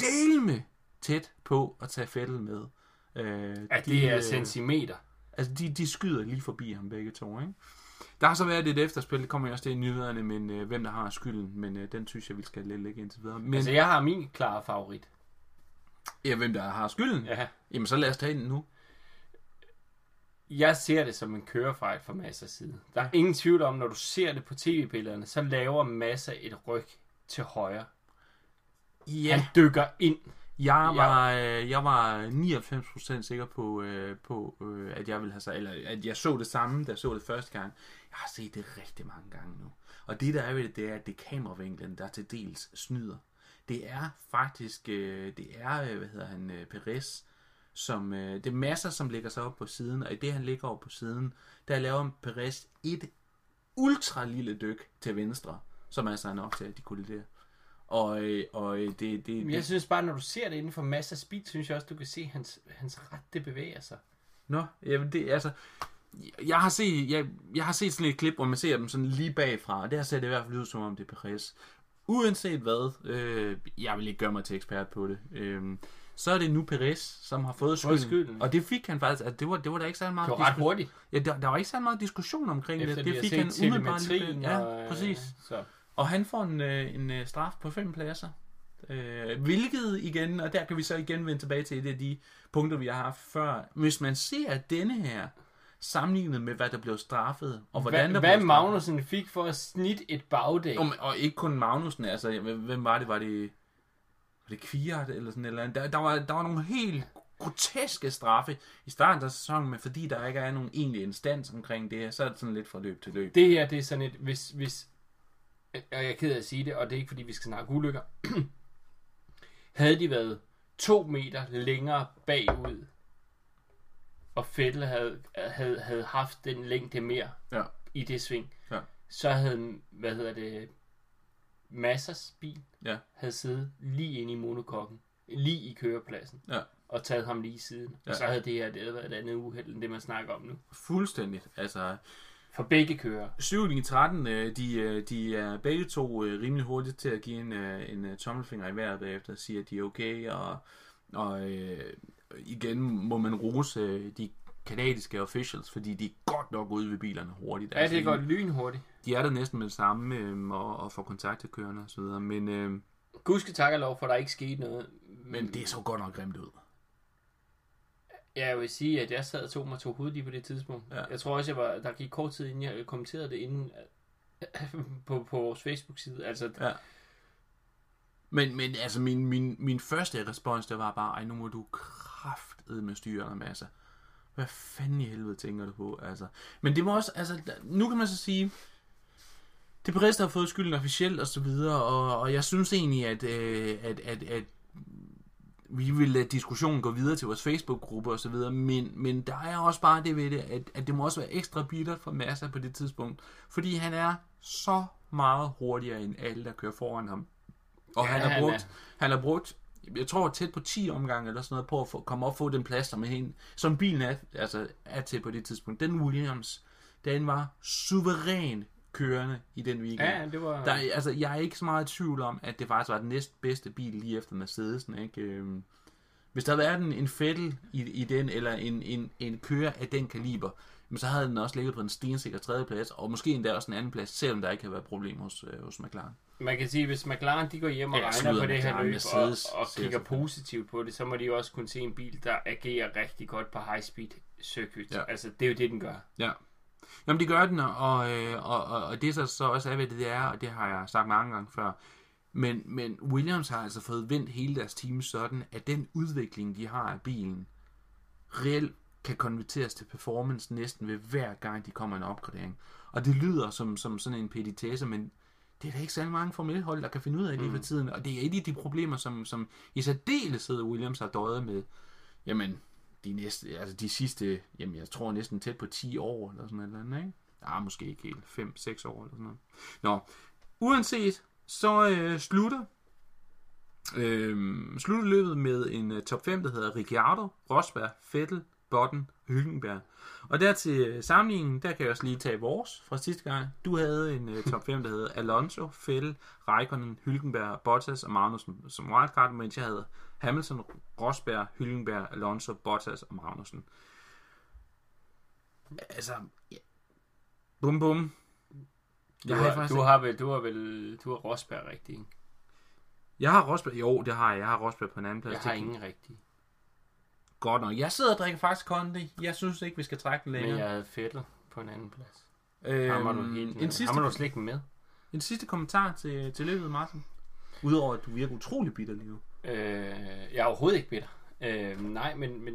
Speaker 1: delme tæt på at tage Fettel med. Øh,
Speaker 2: Ja,
Speaker 1: de,
Speaker 2: det er
Speaker 1: øh,
Speaker 2: centimeter.
Speaker 1: Altså, de, de skyder lige forbi ham begge to, ikke? Der har så været et efterspil, det kommer jo også til i nyhederne, men øh, hvem der har skylden, men øh, den synes jeg, vi skal lidt lægge indtil videre. Men,
Speaker 2: Altså, jeg har min klare favorit.
Speaker 1: Ja, hvem der har skylden? Ja. Jamen, så lad os tage den nu.
Speaker 2: Jeg ser det som en kørefejl fra Massas side. Der er ingen tvivl om, når du ser det på tv-billederne, så laver Massa et ryg til højre.
Speaker 1: Ja.
Speaker 2: Han dykker ind.
Speaker 1: Jeg var, øh, jeg var 99% sikker på, øh, på øh, at jeg ville have så, eller at jeg så det samme, da jeg så det første gang. Jeg har set det rigtig mange gange nu. Og det der er ved det, det er, at det er kameravinklen, der til dels snyder. Det er faktisk, øh, det er, hvad hedder han, øh, Perez, som, øh, det er masser, som ligger sig op på siden, og i det, han ligger op på siden, der laver Perez et ultra lille dyk til venstre, som altså er nok til, at de kolliderer. Og, øh, og øh, det, det,
Speaker 2: Men
Speaker 1: det,
Speaker 2: jeg synes bare, når du ser det inden for Massas speed, synes jeg også, du kan se, at hans, hans ret, det bevæger sig.
Speaker 1: Nå, jamen det altså... Jeg har, set, jeg, jeg har set sådan et klip, hvor man ser dem sådan lige bagfra, og der ser det i hvert fald ud som om det er Perez. uanset hvad, øh, jeg vil ikke gøre mig til ekspert på det, øh, så er det nu Perez, som har fået skylden.
Speaker 2: skylden.
Speaker 1: Og det fik han faktisk, altså det var, det var der ikke så meget
Speaker 2: Det var ret hurtigt.
Speaker 1: Ja, der, der var ikke så meget diskussion omkring
Speaker 2: Efter
Speaker 1: det. Det fik han umiddelbart.
Speaker 2: telemetrien.
Speaker 1: Ja,
Speaker 2: og, øh,
Speaker 1: præcis.
Speaker 2: Så.
Speaker 1: Og han får en, øh, en øh, straf på fem pladser. Øh, hvilket igen, og der kan vi så igen vende tilbage til et af de punkter, vi har haft før. Hvis man ser denne her, sammenlignet med, hvad der blev straffet, og hvordan
Speaker 2: Hvad,
Speaker 1: der
Speaker 2: hvad
Speaker 1: blev straffet.
Speaker 2: Magnussen fik for at snitte et bagdæk.
Speaker 1: Og, og ikke kun Magnussen, altså, hvem var det? Var det, var det Kviart eller sådan eller andet? Der, der, var, der var nogle helt groteske straffe i starten af sæsonen, men fordi der ikke er nogen egentlig instans omkring det her, så er det sådan lidt fra løb til løb.
Speaker 2: Det her, det er sådan et, hvis, hvis, og jeg er ked af at sige det, og det er ikke fordi, vi skal snakke ulykker. havde de været to meter længere bagud, og Fettel havde, havde, havde haft den længde mere
Speaker 1: Ja.
Speaker 2: i det sving,
Speaker 1: Ja.
Speaker 2: så havde, hvad hedder det, Massers bil,
Speaker 1: Ja.
Speaker 2: havde siddet lige inde i monokokken, lige i kørepladsen,
Speaker 1: Ja.
Speaker 2: og taget ham lige siden. Ja. Og så havde det her det havde været et andet uheld, end det man snakker om nu.
Speaker 1: Fuldstændigt. Altså,
Speaker 2: For begge kører.
Speaker 1: 7 i 13, øh, de, øh, de er begge to øh, rimelig hurtigt til at give en, øh, en tommelfinger i vejret bagefter og sige, at de er okay, og, og øh, igen må man rose de kanadiske officials, fordi de er godt nok ude ved bilerne hurtigt.
Speaker 2: Ja, det er godt lynhurtigt.
Speaker 1: De er der næsten med det samme øh, og, og får kontakt til kørende og så videre, men, øh,
Speaker 2: Gudske tak og lov for, at der ikke skete noget.
Speaker 1: men det så godt nok grimt ud.
Speaker 2: Jeg vil sige, at jeg sad og tog mig to hovedet lige på det tidspunkt.
Speaker 1: Ja.
Speaker 2: Jeg tror også, jeg var, der gik kort tid, inden jeg kommenterede det inden, på, på vores Facebook-side. Altså,
Speaker 1: Ja. Men, men altså, min, min, min første respons, det var bare, ej, nu må du kraftede med styre en masse. Hvad fanden i helvede tænker du på, altså? Men det må også, altså, nu kan man så sige, det er Perez, der har fået skylden officielt og så videre, og, og jeg synes egentlig, at, øh, at, at, at vi vil lade diskussionen gå videre til vores Facebook-gruppe og så videre, men, men der er også bare det ved det, at, at det må også være ekstra bittert for Massa på det tidspunkt, fordi han er så meget hurtigere end alle, der kører foran ham. Og
Speaker 2: Ja,
Speaker 1: han har
Speaker 2: han
Speaker 1: brugt,
Speaker 2: er.
Speaker 1: han har brugt, jeg tror tæt på 10 omgange eller sådan noget, på at få, komme op og få den plads, som, er hen, som bilen er, altså, er til på det tidspunkt. Den Williams, den var suveræn kørende i den weekend.
Speaker 2: ja, det var...
Speaker 1: Der, er- altså, jeg er ikke så meget i tvivl om, at det faktisk var den næstbedste bil lige efter Mercedesen. Ikke? Øhm, Hvis der havde været en, en Fettel i, i den, eller en, en, en kører af den kaliber, men så havde den også ligget på en stensikker tredjeplads, og måske endda også en anden plads, selvom der ikke havde været problemer hos, øh, hos McLaren.
Speaker 2: Man kan sige, hvis McLaren de går hjem og
Speaker 1: Ja,
Speaker 2: regner på det her løb
Speaker 1: Mercedes
Speaker 2: og, og kigger positivt på det, så må de jo også kunne se en bil, der agerer rigtig godt på high speed circuit.
Speaker 1: Ja.
Speaker 2: Altså, det er jo det, den gør.
Speaker 1: Ja. Jamen, det gør den, og, og, og, og det så, så også er, hvad det er, og det har jeg sagt mange gange før. Men, men Williams har altså fået vendt hele deres team sådan, at den udvikling, de har af bilen, reelt kan konverteres til performance næsten ved hver gang, de kommer en opgradering. Og det lyder som, som sådan en petitesse, men det er der ikke særlig mange Formel 1 hold, der kan finde ud af lige for tiden. Og det er et af de problemer, som, som i særdeleshed Williams har døjet med. Jamen, de, næste, altså de sidste, jamen jeg tror næsten tæt på 10 år, eller sådan noget andet, ikke? Ja, måske ikke helt, 5-6 år, eller sådan noget. Nå, uanset, så øh, slutter, øh, slutter løbet med en øh, top 5, der hedder Ricciardo, Rosberg, Vettel, Botten, Hülkenberg. Og der til sammenligningen, der kan jeg også lige tage vores fra sidste gang. Du havde en øh, top 5, der hedder Alonso, Vettel, Raikkonen, Hülkenberg, Bottas og Magnussen som wildcard, mens jeg havde Hamilton, Rosberg, Hülkenberg, Alonso, Bottas og Magnussen. Altså, ja. bum bum.
Speaker 2: Du,
Speaker 1: har,
Speaker 2: har, du har vel, du har vel, du har Rosberg rigtig, ikke?
Speaker 1: jeg har Rosberg, jo, det har jeg. Jeg har Rosberg på en anden plads.
Speaker 2: Jeg har ingen rigtig.
Speaker 1: Godt nok. Jeg sidder og drikker faktisk Kondi. Jeg synes ikke, vi skal trække den
Speaker 2: Men
Speaker 1: længere.
Speaker 2: jeg havde Fettel på en anden plads.
Speaker 1: Øhm,
Speaker 2: Ham var du helt
Speaker 1: en,
Speaker 2: med.
Speaker 1: sidste,
Speaker 2: Ham var du slet ikke med.
Speaker 1: en sidste kommentar til, til løbet, Martin. Udover at du virker utrolig bitter lige nu.
Speaker 2: Øh, jeg er overhovedet ikke bitter. Øh, nej, men, men,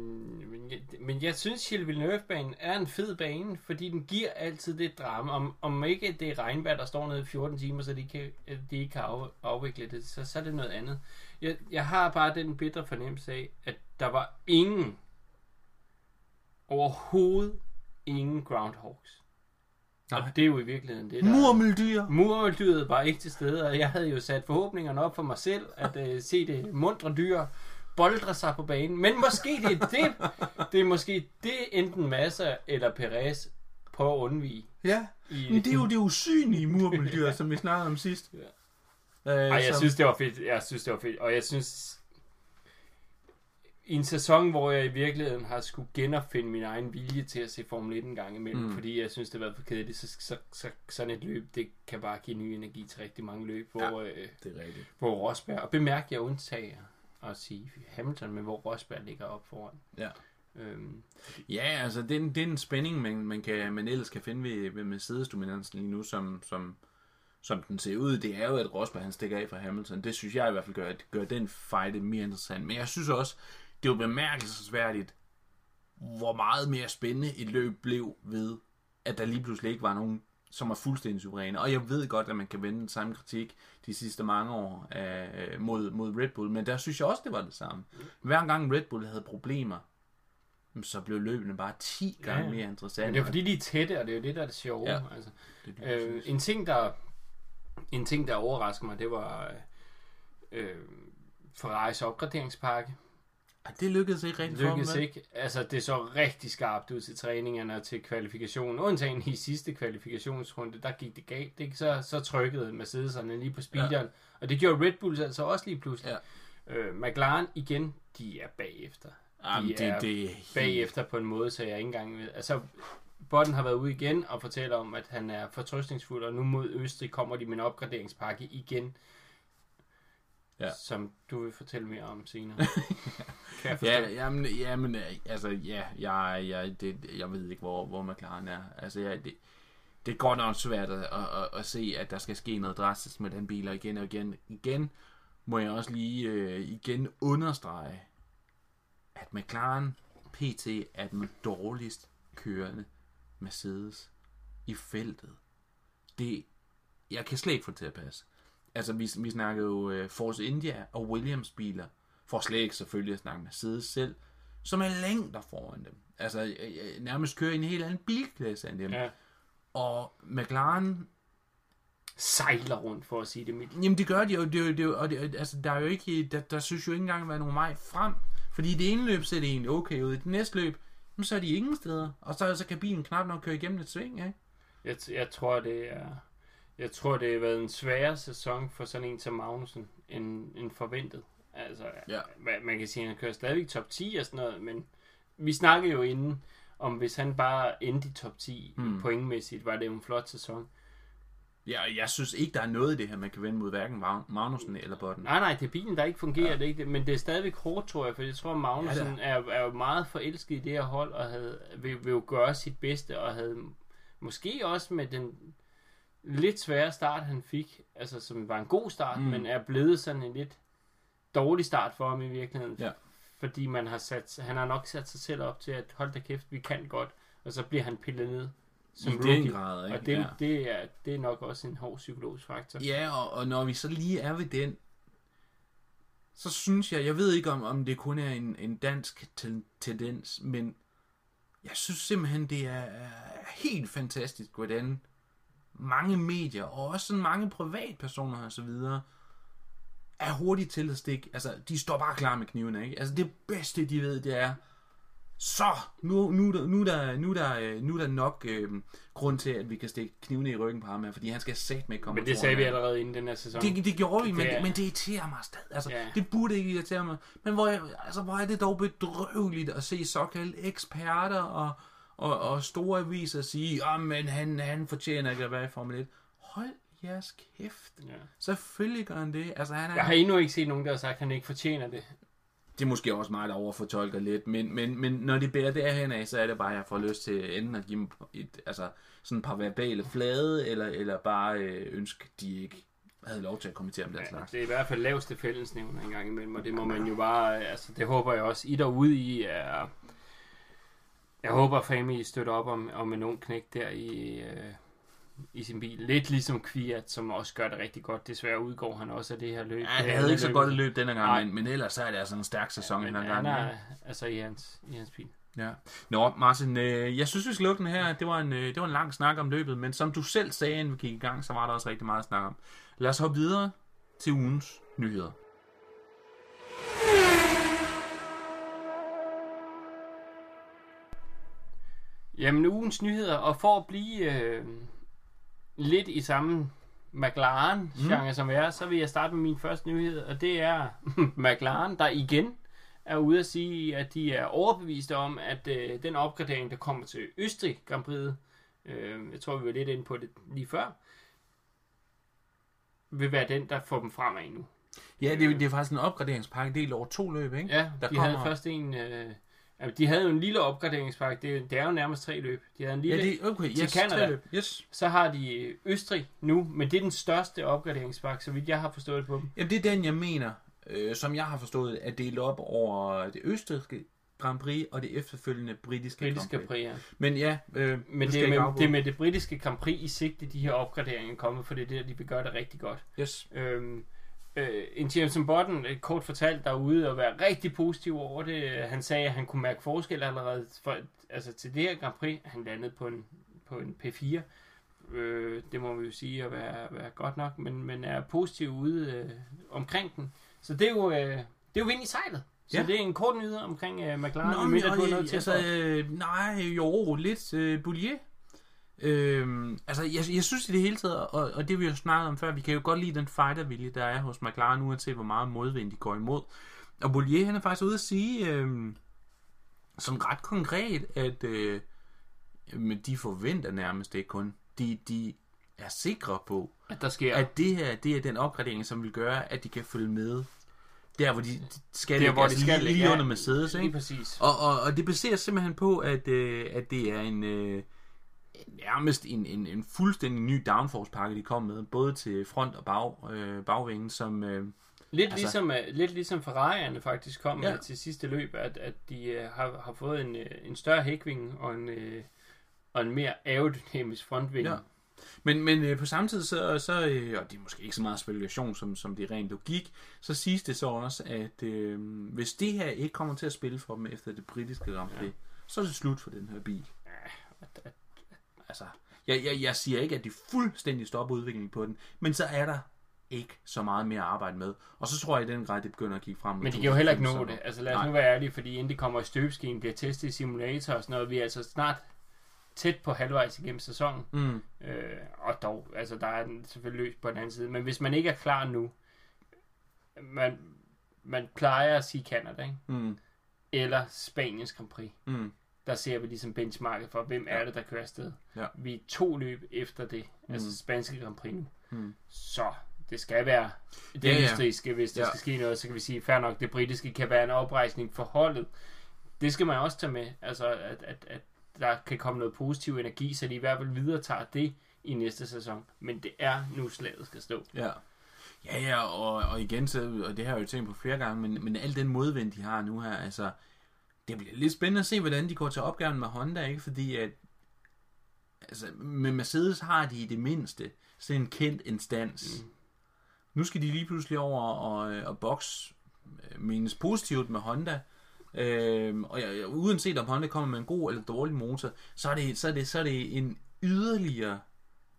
Speaker 2: men, jeg, men jeg synes, Gilles Villeneuve-banen er en fed bane, fordi den giver altid det drama. Om, om ikke det er regnvejr, der står nede i 14 timer, så de, kan, de ikke kan af, afvikle det, så, så er det noget andet. Jeg, jeg har bare den bitre fornemmelse af, at der var ingen, overhovedet ingen groundhogs. Og
Speaker 1: Nej.
Speaker 2: det er jo i virkeligheden det, der...
Speaker 1: Murmeldyr!
Speaker 2: Murmeldyret var ikke til stede, og jeg havde jo sat forhåbningerne op for mig selv, at uh, se det mundre dyr boldre sig på banen. Men måske det er det, det er måske det enten Massa eller Perez prøver at undvige.
Speaker 1: Ja,
Speaker 2: I,
Speaker 1: men det er jo det usynlige murmeldyr, som vi snakkede om sidst.
Speaker 2: Ja.
Speaker 1: Øh,
Speaker 2: Ej, jeg
Speaker 1: som-
Speaker 2: synes, det var fedt. Jeg synes, det var fedt. Og jeg synes, i en sæson, hvor jeg i virkeligheden har skulle genopfinde min egen vilje til at se Formel 1 en gang imellem,
Speaker 1: Mm.
Speaker 2: fordi jeg synes, det har været for kedeligt, så, så, så, sådan et løb, det kan bare give ny energi til rigtig mange løb, hvor, ja. øh,
Speaker 1: Det er rigtigt.
Speaker 2: hvor Rosberg, og bemærk, jeg undtager at sige Hamilton, men hvor Rosberg ligger op foran.
Speaker 1: Ja.
Speaker 2: Øhm,
Speaker 1: Ja, altså det er en, det er en spænding, man, man, kan, man ellers kan finde ved, ved Mercedes-dominansen lige nu, som, som, som den ser ud. Det er jo, at Rosberg han stikker af fra Hamilton. Det synes jeg i hvert fald gør, gør den fight mere interessant. Men jeg synes også, det jo bemærkelsesværdigt, hvor meget mere spændende et løb blev ved, at der lige pludselig ikke var nogen, som var fuldstændig suveræne. Og jeg ved godt, at man kan vende den samme kritik de sidste mange år af, mod, mod Red Bull, men der synes jeg også, det var det samme. Hver gang Red Bull havde problemer, så blev løbene bare 10 gange
Speaker 2: Ja,
Speaker 1: mere interessante.
Speaker 2: men det er fordi, de er tætte, og det er jo det, der er det sjove.
Speaker 1: Ja.
Speaker 2: Altså,
Speaker 1: Det er det,
Speaker 2: Øh, en ting, der en ting, der overrasker mig, det var øh, Ferraris opgraderingspakke.
Speaker 1: Det lykkedes ikke rigtig for
Speaker 2: Lykkedes
Speaker 1: vel?
Speaker 2: ikke. Altså, det så rigtig skarpt ud til træningerne og til kvalifikationen. Undtagen i sidste kvalifikationsrunde, der gik det galt. Ikke? Så, så trykkede Mercedeserne lige på speederen. Ja. Og det gjorde Red Bull altså også lige pludselig. Ja. Øh, McLaren igen, de er bagefter.
Speaker 1: Jamen,
Speaker 2: de
Speaker 1: det,
Speaker 2: er
Speaker 1: det er
Speaker 2: bagefter på en måde, så jeg ikke engang ved. Altså, Botten har været ude igen og fortæller om, at han er fortrøstningsfuld, og nu mod Østrig kommer de med en opgraderingspakke igen,
Speaker 1: Ja.
Speaker 2: som du vil fortælle mere om senere. kan jeg forstå?
Speaker 1: Ja, jamen, jamen, øh, altså, ja, jeg, jeg, det, jeg ved ikke, hvor, hvor McLaren er. Altså, jeg, det, det er godt nok svært at, at, at, at se, at der skal ske noget drastisk med den bil, og igen og igen. Igen må jeg også lige øh, igen understrege, at McLaren PT er den dårligst kørende Mercedes i feltet. Det, jeg kan slet ikke få det til at passe. Altså, vi, vi snakkede jo uh, Force India og Williams biler, for slet ikke selvfølgelig at snakke Mercedes selv, som er længder foran dem. Altså, øh, øh, nærmest kører i en helt anden bilklasse end dem. Ja. Og McLaren,
Speaker 2: Sejler rundt, for at sige det mildt.
Speaker 1: jamen det gør de jo, det, det, jo- og det, altså, der er jo ikke, der, der synes jo ikke engang at være nogen vej frem. Fordi i det ene løb ser det egentlig okay ud, i det næste løb, jamen, så er de ingen steder. Og så, så kan bilen knap nok køre igennem et sving, ikke?
Speaker 2: Jeg, jeg tror, det er... Jeg tror, det har været en sværere sæson for sådan en som Magnussen, end, end forventet. Altså,
Speaker 1: Ja.
Speaker 2: man kan sige, at han kører stadigvæk top 10 og sådan noget, men vi snakkede jo inden, om hvis han bare endte i top 10
Speaker 1: Hmm.
Speaker 2: hmm. pointmæssigt, var det jo en flot sæson.
Speaker 1: Ja, jeg synes ikke, der er noget i det her, man kan vende mod hverken Mag- Magnussen eller Botten.
Speaker 2: Nej, nej, det er bilen, der ikke fungerer,
Speaker 1: Ja.
Speaker 2: det ikke det, men det er stadigvæk hårdt, tror jeg, for jeg tror, Magnussen
Speaker 1: ja,
Speaker 2: er, er jo meget forelsket i det her hold, og havde, vil, vil jo gøre sit bedste, og havde måske også med den lidt svære start, han fik, altså som var en god start,
Speaker 1: Mm.
Speaker 2: men er blevet sådan en lidt dårlig start for ham i virkeligheden.
Speaker 1: Ja.
Speaker 2: Fordi man har sat, han har nok sat sig selv op til, at hold da kæft, vi kan godt, og så bliver han pillet ned som
Speaker 1: I
Speaker 2: rookie.
Speaker 1: den grad, ikke?
Speaker 2: Og det,
Speaker 1: Ja.
Speaker 2: det, er, det er nok også en hård psykologisk faktor.
Speaker 1: Ja, og, og når vi så lige er ved den, så synes jeg, jeg ved ikke om, om det kun er en, en dansk ten- tendens, men jeg synes simpelthen, det er helt fantastisk, hvordan mange medier, og også sådan mange privatpersoner og så videre, er hurtigt til at stikke. Altså, de står bare klar med knivene, ikke? Altså, det bedste, de ved, det er, så, nu, nu, nu, er der, nu, er der, øh, nu er der nok øh, grund til, at vi kan stikke knivene i ryggen på ham her, fordi han skal sætte med komme
Speaker 2: Men det sagde vi allerede inden den her sæson.
Speaker 1: Det, det gjorde vi, men,
Speaker 2: Det er-
Speaker 1: men det irriterer mig stadig. Altså,
Speaker 2: Ja.
Speaker 1: Det burde ikke irritere mig. Men hvor, altså, hvor er det dog bedrøveligt at se såkaldte eksperter og, og, og store aviser sige, at men han, han fortjener ikke at være i Formel 1. Hold jeres kæft.
Speaker 2: Ja.
Speaker 1: Selvfølgelig gør han det. Altså, han er,
Speaker 2: Jeg har endnu ikke set nogen, der har sagt, at han ikke fortjener det.
Speaker 1: Det er måske også mig, der overfortolker lidt, men, men, men når det bærer derhen af, så er det bare, at jeg får lyst til enten at give dem et, altså, sådan et par verbale flade, eller, eller bare øh, ønske, de ikke havde lov til at kommentere om den
Speaker 2: Ja,
Speaker 1: slags.
Speaker 2: det er i hvert fald laveste fællesnævner en gang imellem, og det må man jo bare, altså det håber jeg også, I derude i er, jeg håber Fami støtter op om, om en ung knæk der i, øh, i sin bil. Lidt ligesom Kviat, som også gør det rigtig godt. Desværre udgår han også af det her løb.
Speaker 1: Ja, han havde ikke så
Speaker 2: løb.
Speaker 1: godt et løb denne gang,
Speaker 2: Nej.
Speaker 1: men, men ellers så er det altså en stærk sæson
Speaker 2: Men
Speaker 1: den her gang.
Speaker 2: er altså i hans, i hans bil.
Speaker 1: Ja. Nå, Martin, øh, jeg synes, vi skal lukke den her. Det var, en, øh, det var en lang snak om løbet, men som du selv sagde, inden vi gik i gang, så var der også rigtig meget at snakke om. Lad os hoppe videre til ugens nyheder.
Speaker 2: Jamen ugens nyheder, og for at blive øh, lidt i samme McLaren-genre, mm. som er, så vil jeg starte med min første nyhed, og det er McLaren, der igen er ude at sige, at de er overbeviste om, at øh, den opgradering, der kommer til Østrig Grand Prix, øh, jeg tror, vi var lidt inde på det lige før, vil være den, der får dem fremad nu.
Speaker 1: Ja, det, er- det er faktisk en opgraderingspakke delt over to løb, ikke?
Speaker 2: Ja,
Speaker 1: Der
Speaker 2: de
Speaker 1: kommer-
Speaker 2: havde først en... Øh, altså, de havde jo en lille opgraderingspakke. Det, det er jo nærmest tre løb. De havde en
Speaker 1: Ja,
Speaker 2: lille,
Speaker 1: det er okay.
Speaker 2: til
Speaker 1: Yes,
Speaker 2: Canada.
Speaker 1: tre løb. Yes.
Speaker 2: Så har de øh, Østrig nu, men det er den største opgraderingspakke, så vidt jeg har forstået på dem.
Speaker 1: Jamen, det er den, jeg mener, øh, som jeg har forstået, at delt op over det østrigske Grand Prix og det efterfølgende britiske,
Speaker 2: Britiske
Speaker 1: Grand Prix.
Speaker 2: Prix, ja.
Speaker 1: Men ja, øh,
Speaker 2: Men det er, med,
Speaker 1: afbryde.
Speaker 2: det er med det britiske Grand Prix i sigte, de her opgraderinger er kommet, for det er der, de vil gøre det rigtig godt.
Speaker 1: Yes.
Speaker 2: Øhm, øh, en Jameson Button, øh, kort fortalt, derude og være rigtig positiv over det. Han sagde, at han kunne mærke forskel allerede for, altså til det her Grand Prix. Han landede på en, på en P4. Øh, det må vi jo sige at være, være godt nok, men, men er positiv ude øh, omkring den. Så det er jo, øh, det er jo vind i sejlet. Så
Speaker 1: Ja.
Speaker 2: det er en kort nyhed omkring øh, McLaren.
Speaker 1: Nå, men, og,
Speaker 2: noget til
Speaker 1: altså, øh, nej, jo, lidt øh, Boulier. Øhm, altså, jeg, jeg synes i det hele taget, og, og det vi jo snakket om før, vi kan jo godt lide den fightervilje, der er hos McLaren, uanset hvor meget modvind de går imod. Og Boulier, han er faktisk ude at sige, øhm, sådan ret konkret, at øh, men de forventer nærmest ikke kun, de, de er sikre på,
Speaker 2: at der sker
Speaker 1: at det her, det er den opgradering, som vil gøre, at de kan følge med der, hvor de de skal,
Speaker 2: Der,
Speaker 1: ligge,
Speaker 2: hvor de
Speaker 1: altså
Speaker 2: skal
Speaker 1: lige, lige under Mercedes, ikke?
Speaker 2: lige præcis.
Speaker 1: Og, og, og det baseres simpelthen på, at, øh, at det er en øh, nærmest en, en, en fuldstændig ny downforce-pakke, de kom med, både til front og bag, øh, bagvingen, som... Øh,
Speaker 2: Lidt,
Speaker 1: Altså-
Speaker 2: ligesom, uh, lidt ligesom Ferrari'erne faktisk kom
Speaker 1: Ja.
Speaker 2: ja. til sidste løb, at, at de uh, har, har fået en, uh, en større hækving og en, uh, og en mere aerodynamisk frontving.
Speaker 1: Ja. men men øh, på samme tid, så, så øh, og det er måske ikke så meget spekulation, som, som det er ren logik, så siges det så også, at øh, hvis det her ikke kommer til at spille for dem efter det britiske Grand Prix, ja. så er det slut for den her bil.
Speaker 2: At, at,
Speaker 1: Altså, jeg, jeg, jeg siger ikke, at de fuldstændig stopper udviklingen på den, men så er der ikke så meget mere at arbejde med. Og så tror jeg i den grad, det begynder at kigge frem
Speaker 2: men de kan jo heller ikke nå
Speaker 1: 2015,
Speaker 2: det. Altså lad os
Speaker 1: Nej.
Speaker 2: nu være ærlige, fordi inden det kommer i støbeskeen, bliver testet i simulator og sådan noget, vi er altså snart tæt på halvvejs igennem sæsonen.
Speaker 1: Mm.
Speaker 2: Øh, og dog, altså der er den selvfølgelig løs på den anden side. Men hvis man ikke er klar nu, man, man plejer at sige Canada, ikke?
Speaker 1: Mm.
Speaker 2: eller Spaniens Grand Prix.
Speaker 1: Mm.
Speaker 2: Der ser vi ligesom benchmarket for, hvem er det, der kører afsted.
Speaker 1: Ja.
Speaker 2: Vi er to løb efter det, mm. altså spanske Grand Prix nu.
Speaker 1: Mm.
Speaker 2: Så det skal være det
Speaker 1: Ja,
Speaker 2: ja,
Speaker 1: ja.
Speaker 2: østrigske, hvis der
Speaker 1: Ja.
Speaker 2: ja. skal ske noget, så kan vi sige, fair nok, det britiske kan være en oprejsning for holdet. Det skal man også tage med, altså at, at, at der kan komme noget positiv energi, så de i hvert fald videre tager det i næste sæson. Men det er nu slaget skal stå.
Speaker 1: Ja. Ja, ja, og, og igen, så, og det har jeg jo tænkt på flere gange, men, men al den modvind, de har nu her, altså, det bliver lidt spændende at se, hvordan de går til opgaven med Honda, ikke? Fordi at, altså, med Mercedes har de i det mindste sådan en kendt instans. Mm. Nu skal de lige pludselig over og, øh, og box øh, menes positivt med Honda. Øhm, og jeg, jeg, uanset om Honda kommer med en god eller dårlig motor, så er det, så er det, så er det en yderligere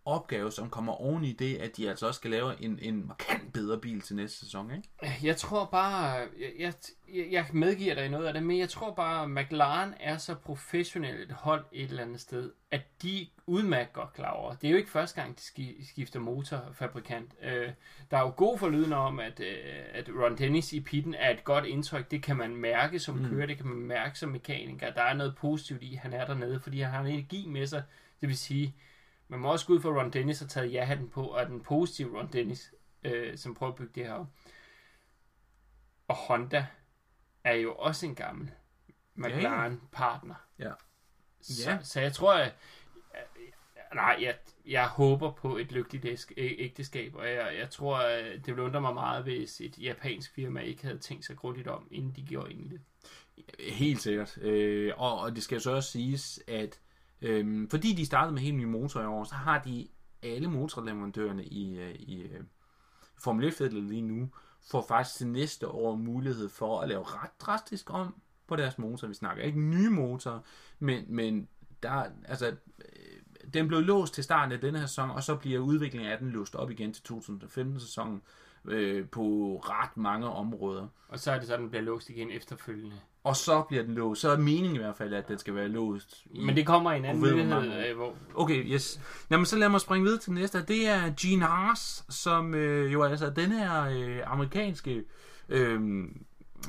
Speaker 1: opgave, som kommer oven i det, at de altså også skal lave en, en markant bedre bil til næste sæson, ikke?
Speaker 2: Jeg tror bare, jeg, jeg, jeg medgiver dig noget af det, men jeg tror bare, at McLaren er så professionelt et hold et eller andet sted, at de udmærket godt klar over. Det er jo ikke første gang, de ski- skifter motorfabrikant. Øh, der er jo gode forlydende om, at, øh, at Ron Dennis i pitten er et godt indtryk. Det kan man mærke som
Speaker 1: Mm.
Speaker 2: mm. kører, det kan man mærke som mekaniker. Der er noget positivt i, at han er dernede, fordi han har en energi med sig. Det vil sige, man må også gå ud for, at Ron Dennis har taget ja-hatten på, og er den positive Ron Dennis, øh, som prøver at bygge det her op. Og Honda er jo også en gammel McLaren-partner.
Speaker 1: Ja.
Speaker 2: Så,
Speaker 1: Ja.
Speaker 2: så jeg tror, at, nej, jeg, jeg håber på et lykkeligt ægteskab, og jeg, jeg tror, det ville undre mig meget, hvis et japansk firma ikke havde tænkt sig grundigt om, inden de gjorde ind i det.
Speaker 1: Helt sikkert. Øh, og, og det skal jo så også siges, at Øhm, fordi de startede med helt nye motorer i år, så har de alle motorleverandørerne i, øh, i, i Formel 1 lige nu, får faktisk til næste år mulighed for at lave ret drastisk om på deres motor. Vi snakker ikke nye motorer, men, men der, altså, øh, den blev låst til starten af denne her sæson, og så bliver udviklingen af den låst op igen til 2015-sæsonen. øh, på ret mange områder.
Speaker 2: Og så er det sådan, den bliver låst igen efterfølgende.
Speaker 1: Og så bliver den låst. Så er meningen i hvert fald, at den skal være låst. I...
Speaker 2: Men det kommer i en anden nyhed, øh, hvor...
Speaker 1: Okay, yes. Jamen, så lad mig springe videre til næste. Det er Gene Haas, som øh, jo altså den her øh, amerikanske øh,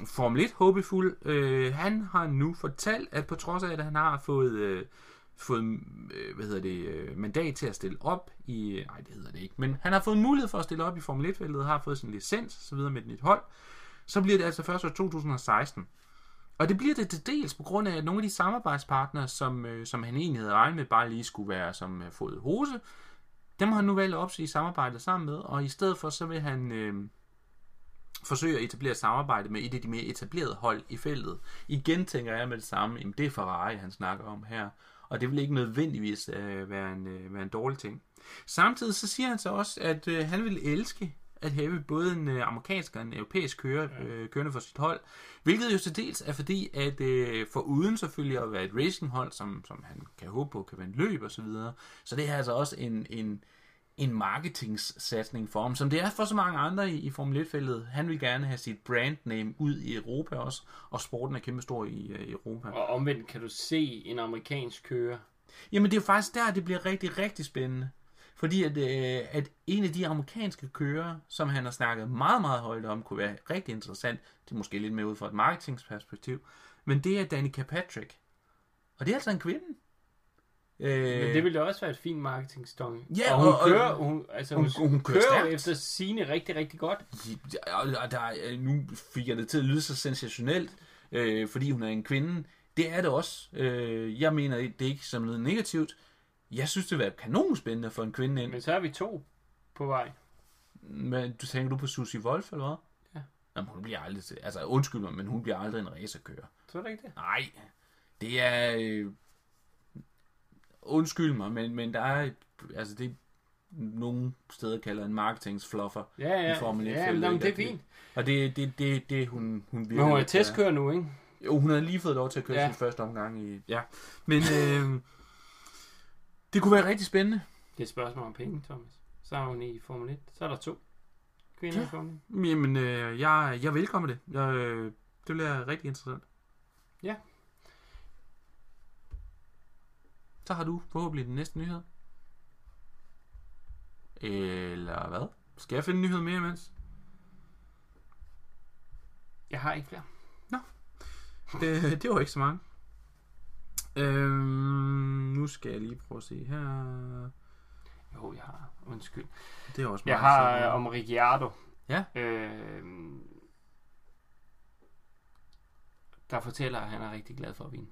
Speaker 1: Formel 1 håbefuld. Øh, han har nu fortalt, at på trods af, at han har fået, øh, fået øh, hvad hedder det, øh, mandat til at stille op i... Nej, det hedder det ikke. Men han har fået mulighed for at stille op i Formel 1-feltet, har fået sin licens og så videre med et nyt hold. Så bliver det altså først år 2016. Og det bliver det til dels på grund af, at nogle af de samarbejdspartnere, som, øh, som han egentlig havde regnet med bare lige skulle være som øh, fod hose, dem har han nu valgt at opsige samarbejdet sammen med, og i stedet for så vil han øh, forsøge at etablere samarbejde med et af de mere etablerede hold i feltet. Igen tænker jeg med det samme, jamen det er Ferrari, han snakker om her, og det vil ikke nødvendigvis øh, være, en, øh, være en dårlig ting. Samtidig så siger han så også, at øh, han vil elske at have både en øh, amerikansk og en europæisk kører, øh, kørende for sit hold, hvilket jo til dels er fordi, at øh, for uden selvfølgelig at være et racinghold, som, som han kan håbe på kan være en løb og så videre, så det er altså også en, en, en marketingssatsning for ham, som det er for så mange andre i, i Formel 1-feltet. Han vil gerne have sit brandname ud i Europa også, og sporten er kæmpestor i, øh, i Europa.
Speaker 2: Og omvendt kan du se en amerikansk kører.
Speaker 1: Jamen det er jo faktisk der, det bliver rigtig, rigtig spændende. Fordi at, øh, at en af de amerikanske kører, som han har snakket meget, meget højt om, kunne være rigtig interessant. Det er måske lidt mere ud fra et marketingsperspektiv. Men det er Danica Patrick. Og det er altså en kvinde. Øh,
Speaker 2: Men det ville da også være et fint marketingstong.
Speaker 1: Ja,
Speaker 2: og hun
Speaker 1: og-
Speaker 2: kører, hun, altså, hun,
Speaker 1: hun-
Speaker 2: hun,
Speaker 1: kører
Speaker 2: kører, efter sine rigtig, rigtig godt.
Speaker 1: Ja, og der, er- nu fik jeg det til at lyde så sensationelt, øh, fordi hun er en kvinde. Det er det også. Øh, jeg mener det er ikke som noget negativt. Jeg synes, det være kanon spændende for en kvinde ind.
Speaker 2: Men så er vi to på vej.
Speaker 1: Men du tænker du på Susie Wolf, eller hvad?
Speaker 2: Ja.
Speaker 1: Jamen, hun bliver aldrig til, altså undskyld mig, men hun bliver aldrig en racerkører.
Speaker 2: Så er det ikke det?
Speaker 1: Nej, det er, øh, undskyld mig, men, men der er, altså det nogle steder kalder en marketingsfluffer.
Speaker 2: Ja, ja.
Speaker 1: I Formel 1
Speaker 2: ja, men, det er fint.
Speaker 1: Og det det, det, det hun, hun
Speaker 2: Men hun er testkører nu, ikke?
Speaker 1: Jo, hun havde lige fået lov til at køre
Speaker 2: ja.
Speaker 1: sin første omgang i... Ja, men øh, det kunne være rigtig spændende.
Speaker 2: Det er et spørgsmål om penge, Thomas. Så er hun i Formel 1. Så er der to kvinder
Speaker 1: Ja.
Speaker 2: i Formel 1.
Speaker 1: Jamen, øh, jeg, jeg velkommer det. Jeg, øh, det bliver rigtig interessant.
Speaker 2: Ja.
Speaker 1: Så har du forhåbentlig den næste nyhed. Eller hvad? Skal jeg finde en nyhed mere imens?
Speaker 2: Jeg har ikke flere.
Speaker 1: Det, det var ikke så mange. Øhm, nu skal jeg lige prøve at se her.
Speaker 2: Jo, jeg har. Undskyld.
Speaker 1: Det er også
Speaker 2: Jeg
Speaker 1: meget
Speaker 2: har
Speaker 1: sjovt.
Speaker 2: øh, om Ricciardo.
Speaker 1: Ja.
Speaker 2: Øh, der fortæller, at han er rigtig glad for vinde.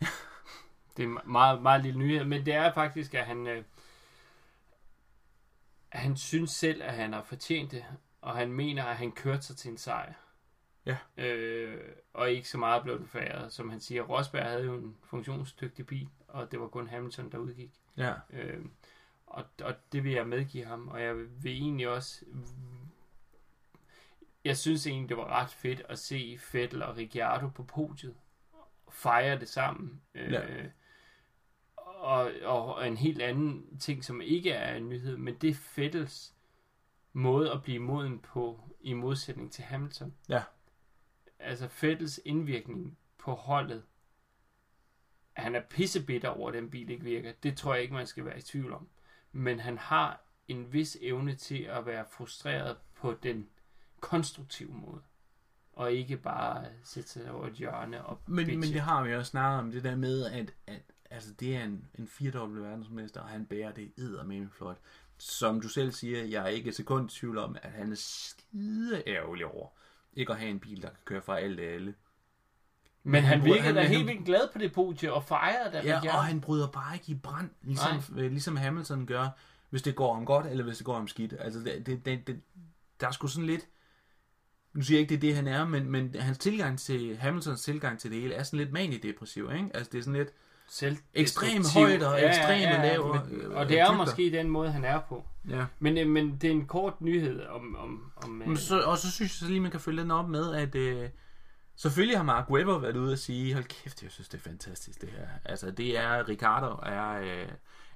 Speaker 2: det er meget, meget lille nyhed, men det er faktisk, at han, øh, han synes selv, at han har fortjent det, og han mener, at han kørte sig til en sejr.
Speaker 1: Ja.
Speaker 2: Øh, og ikke så meget blev det foræret. Som han siger, Rosberg havde jo en funktionsdygtig bil, og det var kun Hamilton, der udgik.
Speaker 1: Ja.
Speaker 2: Øh, og, og det vil jeg medgive ham, og jeg vil egentlig også... Jeg synes egentlig, det var ret fedt at se Vettel og Ricciardo på podiet. Fejre det sammen. Øh,
Speaker 1: Ja.
Speaker 2: og, og en helt anden ting, som ikke er en nyhed, men det er Vettels måde at blive moden på, i modsætning til Hamilton.
Speaker 1: Ja.
Speaker 2: Altså Vettels indvirkning på holdet, han er pissebitter over, at den bil ikke virker. Det tror jeg ikke, man skal være i tvivl om. Men han har en vis evne til at være frustreret på den konstruktive måde. Og ikke bare sætte sig over et hjørne og
Speaker 1: Men,
Speaker 2: bitche.
Speaker 1: men det har vi også snakket om, det der med, at, at altså, det er en, en firedobbelt verdensmester, og han bærer det eddermame flot. Som du selv siger, jeg er ikke et sekund i tvivl om, at han er skide ærgerlig over ikke at have en bil, der kan køre fra alt til alle.
Speaker 2: Men han
Speaker 1: bryder-
Speaker 2: virkede da
Speaker 1: han-
Speaker 2: helt
Speaker 1: han-
Speaker 2: vildt glad på det podie og fejrede det.
Speaker 1: Ja, og han bryder bare ikke i brand, ligesom, øh, ligesom Hamilton gør, hvis det går om godt, eller hvis det går om skidt. Altså, det, det, det, det, der er sgu sådan lidt... Nu siger jeg ikke, det er det, han er, men, men hans tilgang til, Hamiltons tilgang til det hele, er sådan lidt manidepressiv, ikke? Altså, det er sådan lidt...
Speaker 2: Selv
Speaker 1: Ekstreme højder og ekstreme lavere,
Speaker 2: men-
Speaker 1: øh,
Speaker 2: Og det er jo måske den måde, han er på.
Speaker 1: Ja.
Speaker 2: Men, øh, men det er en kort nyhed om... om, om
Speaker 1: Men
Speaker 2: øh,
Speaker 1: så, og så synes jeg så lige, man kan følge den op med, at øh, selvfølgelig har Mark Webber været ude og sige, hold kæft, jeg synes, det er fantastisk det her. Altså, det er, Ricardo er, øh,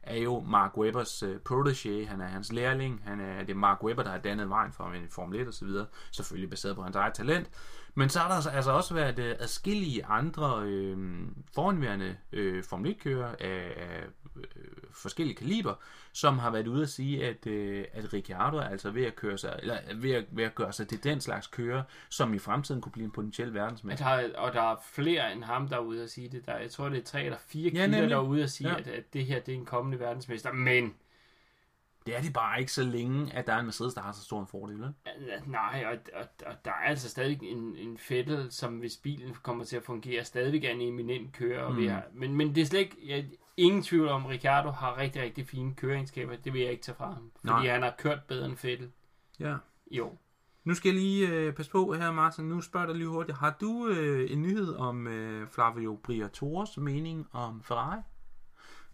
Speaker 1: er jo Mark Webbers øh, protege, han er hans lærling, han er, det er Mark Webber, der har dannet vejen for ham i Formel 1 og så videre, selvfølgelig baseret på hans eget talent. Men så har der altså- altså også været øh, adskillige andre øh, foranværende øh, Formel 1-kører af, af øh, forskellige kaliber, som har været ude at sige, at, øh, at Ricciardo er altså ved at, køre sig, eller er ved at, ved at gøre sig til den slags kører, som i fremtiden kunne blive en potentiel
Speaker 2: At
Speaker 1: verdensmester.
Speaker 2: der, er- og der er flere end ham, der er ude at sige det. Der, jeg tror, det er tre eller fire
Speaker 1: Ja,
Speaker 2: kilder, der er ude at sige,
Speaker 1: Ja.
Speaker 2: at, at det her det er en kommende verdensmester. Men
Speaker 1: Det er det bare ikke så længe, at der er en Mercedes, der har så stor en fordel.
Speaker 2: øh, nej, og, og, og der er altså stadig en, en fættel, som hvis bilen kommer til at fungere, stadigvæk er en eminent kører. Og
Speaker 1: Mm.
Speaker 2: vi har, men, men det er slet ikke, jeg, ingen tvivl om, at Ricardo har rigtig, rigtig fine køreegenskaber. Det vil jeg ikke tage fra ham. Fordi
Speaker 1: Nej.
Speaker 2: han har kørt bedre end Fettel
Speaker 1: Ja.
Speaker 2: år.
Speaker 1: Nu skal jeg lige øh, passe på her, Martin. Nu spørger jeg dig lige hurtigt. Har du øh, en nyhed om øh, Flavio Briatores mening om Ferrari?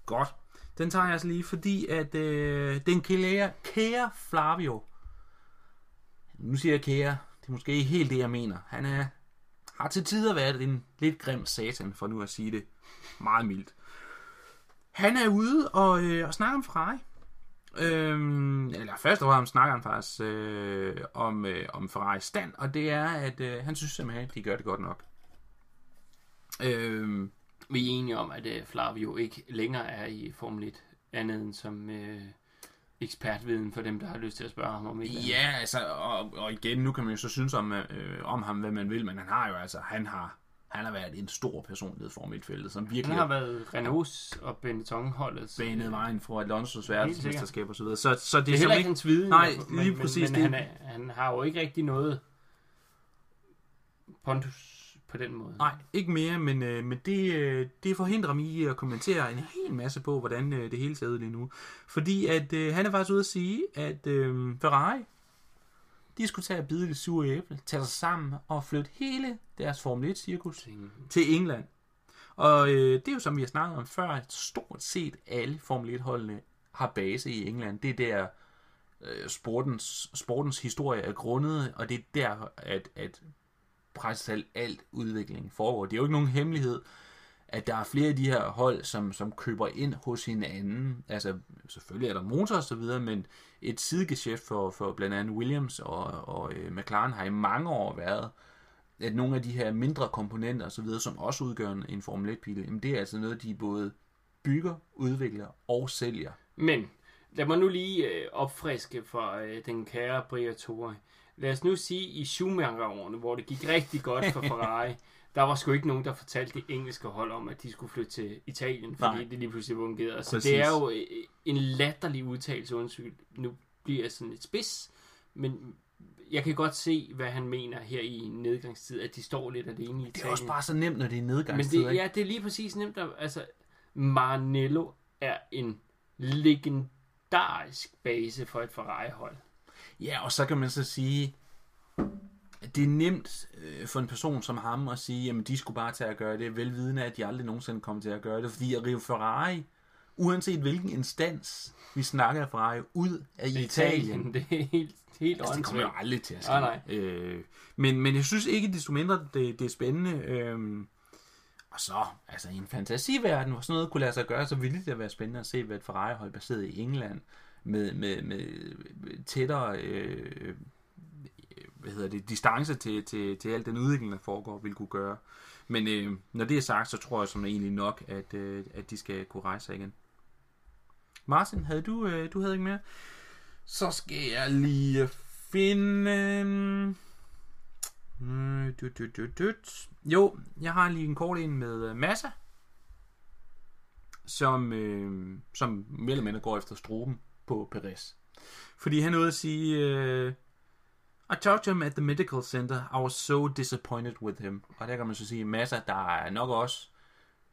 Speaker 1: Godt. Den tager jeg altså lige, fordi at øh, den kære, kære Flavio, nu siger jeg kære, det er måske ikke helt det, jeg mener. Han er, har til tider været en lidt grim satan, for nu at sige det meget mildt. Han er ude og, øh, og snakker om Ferrari. Øhm, eller først og fremmest snakker han faktisk øh, om, øh, om Ferraris stand, og det er, at øh, han synes simpelthen, at de gør det godt nok. Øhm,
Speaker 2: vi er enige om, at uh, Flavio ikke længere er i Formel 1, andet end som uh, ekspertviden for dem, der har lyst til at spørge ham om et
Speaker 1: ja, altså, og, og igen, nu kan man jo så synes om, øh, om ham, hvad man vil, men han har jo altså, han har, han har været en stor personlighed for feltet, som virkelig
Speaker 2: Han har været Renaults og Benetton-holdets.
Speaker 1: banet vejen for Alonso's verdensmesterskab og så videre. Så, så det,
Speaker 2: Det
Speaker 1: er
Speaker 2: er heller ikke hans viden.
Speaker 1: Nej, lige
Speaker 2: men-
Speaker 1: præcis
Speaker 2: Men,
Speaker 1: det.
Speaker 2: han, er, han har jo ikke rigtig noget pondus på den måde.
Speaker 1: Nej, ikke mere, men, øh, men det, øh, det forhindrer mig i at kommentere en hel masse på, hvordan øh, det hele ser ud lige nu. Fordi at øh, han er faktisk ude at sige, at øh, Ferrari, de skulle tage at bide det sure æble, tage sig sammen og flytte hele deres Formel 1-cirkus
Speaker 2: Ting.
Speaker 1: til England. Og øh, det er jo, som vi har snakket om før, at stort set alle Formel 1-holdene har base i England. Det er der, øh, sportens, sportens historie er grundet, og det er der, at, at praktisk alt, alt udvikling foregår. Det er jo ikke nogen hemmelighed, at der er flere af de her hold, som, som køber ind hos hinanden. Altså, selvfølgelig er der motor og så videre, men et sidegeschæft for, for blandt andet Williams og, og øh, McLaren har i mange år været, at nogle af de her mindre komponenter og så videre, som også udgør en, en Formel 1-bil, jamen det er altså noget, de både bygger, udvikler og sælger.
Speaker 2: Men lad mig nu lige øh, opfriske for øh, den kære Briatore. Lad os nu sige, i Schumacher-årene, hvor det gik rigtig godt for Ferrari, der var sgu ikke nogen, der fortalte det engelske hold om, at de skulle flytte til Italien, fordi
Speaker 1: Nej.
Speaker 2: det lige pludselig fungerede. Så
Speaker 1: Præcis.
Speaker 2: det er jo øh, en latterlig udtalelse, undskyld. Nu bliver jeg sådan lidt spids, men jeg kan godt se, hvad han mener her i nedgangstid, at de står lidt alene i Italien.
Speaker 1: Det er også bare så nemt, når det er
Speaker 2: Men
Speaker 1: nedgangstid,
Speaker 2: det,
Speaker 1: ikke?
Speaker 2: ja, det er lige præcis nemt. At, altså, Maranello er en legendarisk base for et Ferrari-hold.
Speaker 1: Ja, og så kan man så sige, at det er nemt øh, for en person som ham at sige, jamen de skulle bare til at gøre det, velvidende at de aldrig nogensinde kommer til at gøre det, fordi at rive Ferrari, uanset hvilken instans vi snakker af Ferrari, ud af Italien,
Speaker 2: Det er helt, helt
Speaker 1: altså, det kommer jo aldrig til at ske.
Speaker 2: Nej, nej.
Speaker 1: Øh, men, men jeg synes ikke desto mindre, det, det er spændende. Øh, og så, altså i en fantasiverden, hvor sådan noget kunne lade sig gøre, så ville det være spændende at se, hvad et Ferrari-hold baseret i England, med, med, med tættere øh, øh, hvad hedder det, distance til, til, til al den udvikling, der foregår, vil kunne gøre. Men øh, når det er sagt, så tror jeg som egentlig nok, at, øh, at de skal kunne rejse sig igen. Martin, havde du, øh, du havde ikke mere? Så skal jeg lige finde... Øh. Jo, jeg har lige en kort en med øh, Massa, som, øh, som mere eller mindre går efter struben på Perez. Fordi han ude at sige, øh, I talked to him at the medical center. I was so disappointed with him. Og der kan man så sige, Massa, der er nok også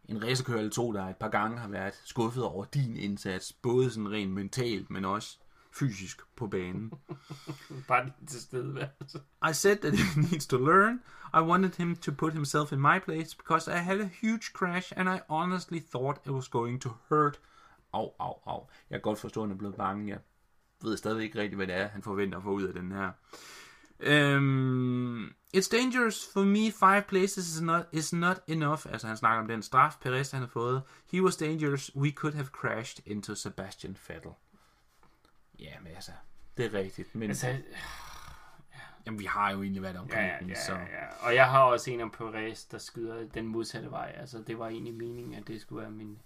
Speaker 1: en racerkører eller to, der et par gange har været skuffet over din indsats. Både sådan rent mentalt, men også fysisk på banen.
Speaker 2: Bare lige til stede.
Speaker 1: I said that he needs to learn. I wanted him to put himself in my place because I had a huge crash and I honestly thought it was going to hurt. Au, au, au. Jeg kan godt forstå, at han er blevet bange. Jeg ved stadigvæk ikke rigtigt, hvad det er, han forventer at få ud af den her. Um, it's dangerous for me. Five places is not, is not enough. Altså han snakker om den straf, Perez han har fået. He was dangerous. We could have crashed into Sebastian Vettel. Ja, men altså, det er rigtigt. Men
Speaker 2: Altså,
Speaker 1: jamen, vi har jo egentlig været omkring
Speaker 2: ja,
Speaker 1: den,
Speaker 2: ja,
Speaker 1: så...
Speaker 2: ja. Og jeg har også en om Perez, der skyder den modsatte vej. Altså, det var egentlig meningen, at det skulle være min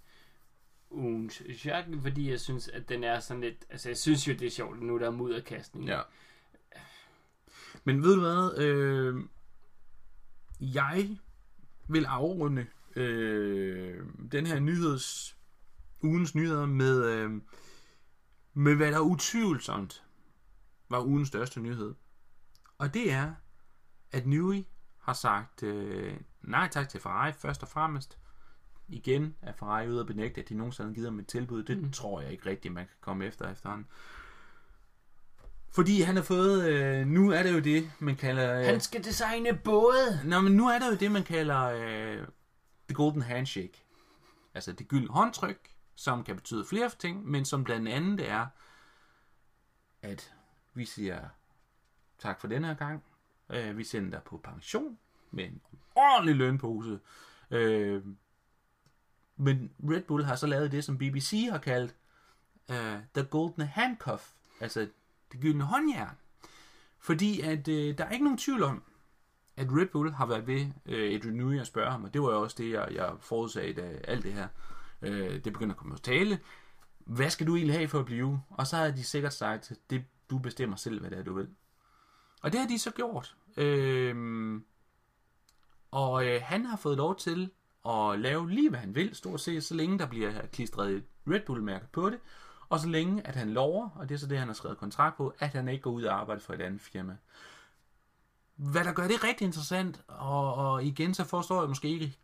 Speaker 2: ugens Jacques, fordi jeg synes, at den er sådan lidt... Altså, jeg synes jo, det er sjovt, nu der er mudderkastning.
Speaker 1: Ja. Men ved du hvad? Øh, jeg vil afrunde øh, den her nyheds ugens nyheder med øh, med hvad der utvivlsomt var ugens største nyhed. Og det er, at Newey har sagt øh, nej tak til Ferrari først og fremmest. Igen er Ferrari ude at benægte, at de nogensinde gider med et tilbud. Det mm. tror jeg ikke rigtigt, man kan komme efter efterhånden. Fordi han har fået, øh, nu er det jo det, man kalder... Øh,
Speaker 2: Han skal designe både.
Speaker 1: Nå, men nu er der jo det, man kalder øh, The Golden Handshake. Altså det gyldne håndtryk, som kan betyde flere ting, men som blandt andet er, at vi siger tak for den her gang. Øh, vi sender dig på pension med en ordentlig lønpose. Øh, men Red Bull har så lavet det, som BBC har kaldt uh, The Golden Handcuff. Altså det gyldne håndjern. Fordi at øh, der er ikke nogen tvivl om, at Red Bull har været ved øh, Adrian Newey at spørge ham, og det var jo også det, jeg, jeg forudsagde, da alt det her øh, det begynder at komme på tale. Hvad skal du egentlig have for at blive? Og så har de sikkert sagt, det du bestemmer selv, hvad det er, du vil. Og det har de så gjort. Øh, og øh, han har fået lov til og lave lige, hvad han vil, stort set, så længe der bliver klistret et Red Bull-mærke på det, og så længe, at han lover, og det er så det, han har skrevet kontrakt på, at han ikke går ud og arbejder for et andet firma. Hvad der gør det rigtig interessant, og, og igen så forstår jeg måske ikke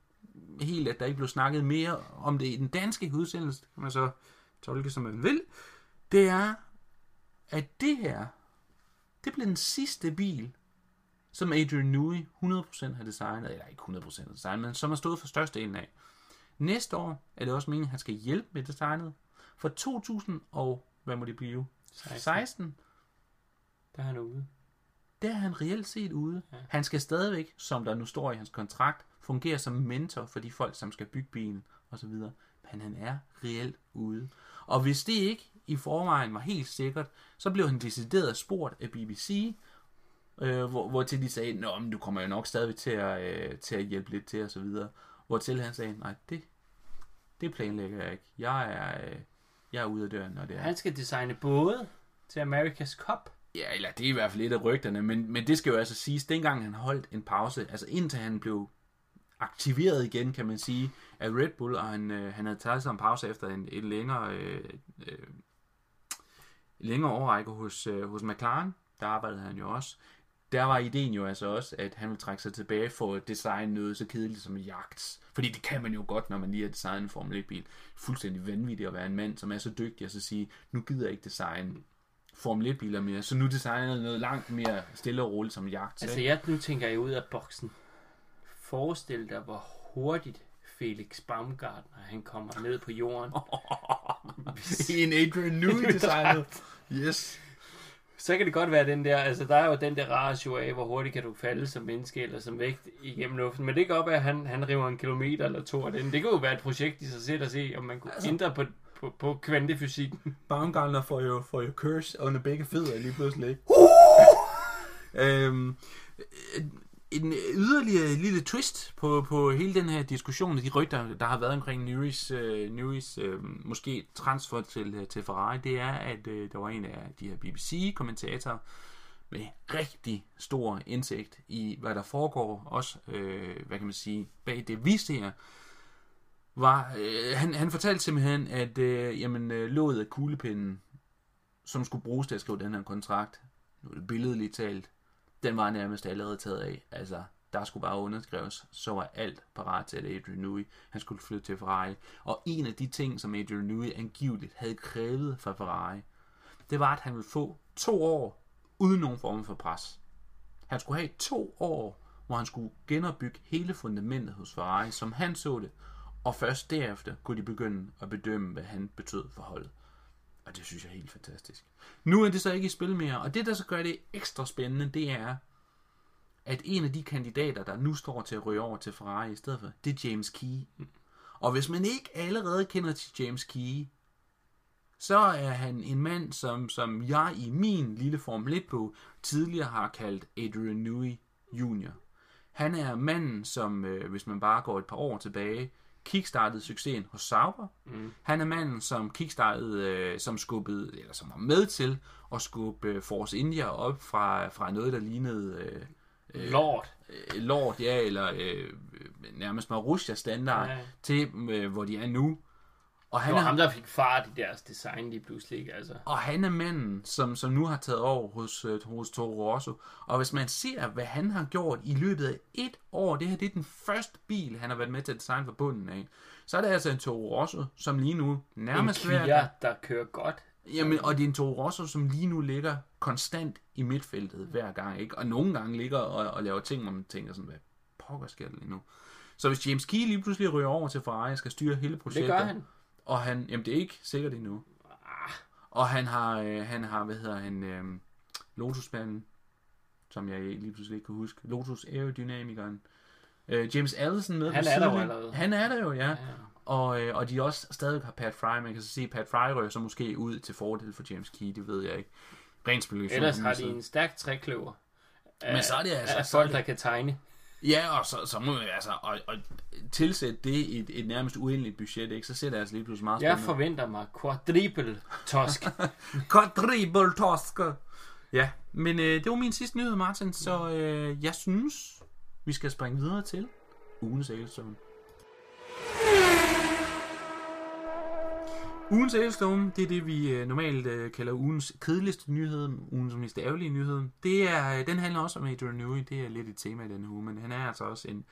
Speaker 1: helt, at der ikke blev snakket mere om det i den danske udsendelse, det kan man så tolke som man vil, det er, at det her, det blev den sidste bil, som Adrian Newey 100% har designet, eller ikke 100% har designet, men som har stået for størstedelen af. Næste år er det også meningen, at han skal hjælpe med designet. For 2000 og, hvad må det blive? 16. 16
Speaker 2: Der er han ude.
Speaker 1: der er han reelt set ude. Ja. Han skal stadigvæk, som der nu står i hans kontrakt, fungere som mentor for de folk, som skal bygge bilen osv. Men han er reelt ude. Og hvis det ikke i forvejen var helt sikkert, så blev han decideret spurgt af BBC, øh, hvor, hvor til de sagde, Nå, men du kommer jo nok stadigvæk til at, øh, til at hjælpe lidt til osv. Hvor til han sagde, nej, det, det planlægger jeg ikke. Jeg er, øh, jeg er ude af døren, når det er.
Speaker 2: Han skal designe både til America's Cup.
Speaker 1: Ja, eller det er i hvert fald lidt af rygterne, men, men det skal jo altså siges, dengang han holdt en pause, altså indtil han blev aktiveret igen, kan man sige, af Red Bull, og han, øh, han havde taget sig en pause efter en, en længere, øh, øh, længere overrække hos, øh, hos McLaren, der arbejdede han jo også. Der var ideen jo altså også, at han ville trække sig tilbage for at designe noget så kedeligt som jagt. Fordi det kan man jo godt, når man lige har designet en Formel 1-bil. Fuldstændig vanvittigt at være en mand, som er så dygtig, og så sige, nu gider jeg ikke designe Formel 1-biler mere, så nu designer jeg noget langt mere stille og roligt som jagt.
Speaker 2: Altså, jeg, nu tænker jeg ud af boksen. Forestil dig, hvor hurtigt Felix Baumgartner, han kommer ned på jorden.
Speaker 1: I en Adrian Newey designet. Yes.
Speaker 2: Så kan det godt være den der, altså der er jo den der ratio af, hvor hurtigt kan du falde som menneske eller som vægt igennem luften. Men det kan godt være, at han, han river en kilometer eller to af den. Det kan jo være et projekt i sig selv at se, om man kunne altså, ændre på, på, på kvantefysikken.
Speaker 1: Baumgartner får jo, får jo curse under begge fødder lige pludselig. øhm, en yderligere lille twist på, på hele den her diskussion, de rygter, der har været omkring Newy's, uh, øh, Newy's uh, øh, måske transfer til, øh, til Ferrari, det er, at uh, der var en af de her BBC-kommentatorer med rigtig stor indsigt i, hvad der foregår, også, uh, hvad kan man sige, bag det vi ser, var, uh, han, han fortalte simpelthen, at uh, jamen, uh, låget af kuglepinden, som skulle bruges til at skrive den her kontrakt, nu er det billedligt talt, den var nærmest allerede taget af. Altså, der skulle bare underskrives, så var alt parat til, at Adrian Newey, han skulle flytte til Ferrari. Og en af de ting, som Adrian Newey angiveligt havde krævet fra Ferrari, det var, at han ville få to år uden nogen form for pres. Han skulle have to år, hvor han skulle genopbygge hele fundamentet hos Ferrari, som han så det, og først derefter kunne de begynde at bedømme, hvad han betød for holdet. Og det synes jeg er helt fantastisk. Nu er det så ikke i spil mere, og det, der så gør det ekstra spændende, det er, at en af de kandidater, der nu står til at ryge over til Ferrari i stedet for, det er James Key. Og hvis man ikke allerede kender til James Key, så er han en mand, som, som jeg i min lille Formel 1-bog tidligere har kaldt Adrian Newey Jr. Han er manden, som, øh, hvis man bare går et par år tilbage, kickstartede succesen hos Sauber. Mm. Han er manden, som kickstartede, øh, som skubbede, eller som var med til at skubbe øh, Force India op fra, fra noget, der lignede...
Speaker 2: Øh, Lord.
Speaker 1: Øh, Lord, ja, eller øh, nærmest Marussia standard, ja. til øh, hvor de er nu.
Speaker 2: Og han det var er, ham, der fik fart i deres design lige pludselig. Altså.
Speaker 1: Og han er manden, som, som nu har taget over hos, uh, hos Toro Rosso. Og hvis man ser, hvad han har gjort i løbet af et år, det her det er den første bil, han har været med til at designe for bunden af, så er det altså en Toro Rosso, som lige nu nærmest...
Speaker 2: En Kia, der kører godt.
Speaker 1: Jamen, og det er en Toro Rosso, som lige nu ligger konstant i midtfeltet hver gang, ikke? Og nogle gange ligger og, og laver ting, hvor man tænker sådan, hvad pokker sker det lige nu? Så hvis James Key lige pludselig ryger over til Ferrari og skal styre hele projektet...
Speaker 2: Det gør han.
Speaker 1: Og han, jamen det er ikke sikkert endnu. Og han har, øh, han har, hvad hedder han, øh, Lotusmanden, som jeg lige pludselig ikke kan huske. Lotus Aerodynamikeren. Øh, James Allison med
Speaker 2: Han er der jo allerede.
Speaker 1: Han er der jo, ja. ja. Og, øh, og de også stadig har Pat Fry. Man kan så sige, Pat Fry rører så måske ud til fordel for James Key, det ved jeg ikke. Rent spekulation.
Speaker 2: Ellers har de en stærk trækløver.
Speaker 1: Men så er det altså...
Speaker 2: Af folk, der kan tegne.
Speaker 1: Ja, og så, så må vi altså og, og tilsætte det et, et nærmest uendeligt budget, ikke? så ser det altså lige pludselig meget
Speaker 2: spændende. Jeg forventer mig quadruple tosk.
Speaker 1: quadruple tosk. Ja, men øh, det var min sidste nyhed, Martin, så øh, jeg synes, vi skal springe videre til ugens Ailstone. Ugens Ailstone, det er det, vi øh, normalt øh, kalder ugens kedeligste nyhed, ugens mest ærgerlige nyhed. Det er, øh, den handler også om Adrian Newey, det er lidt et tema i denne uge, men han er altså også en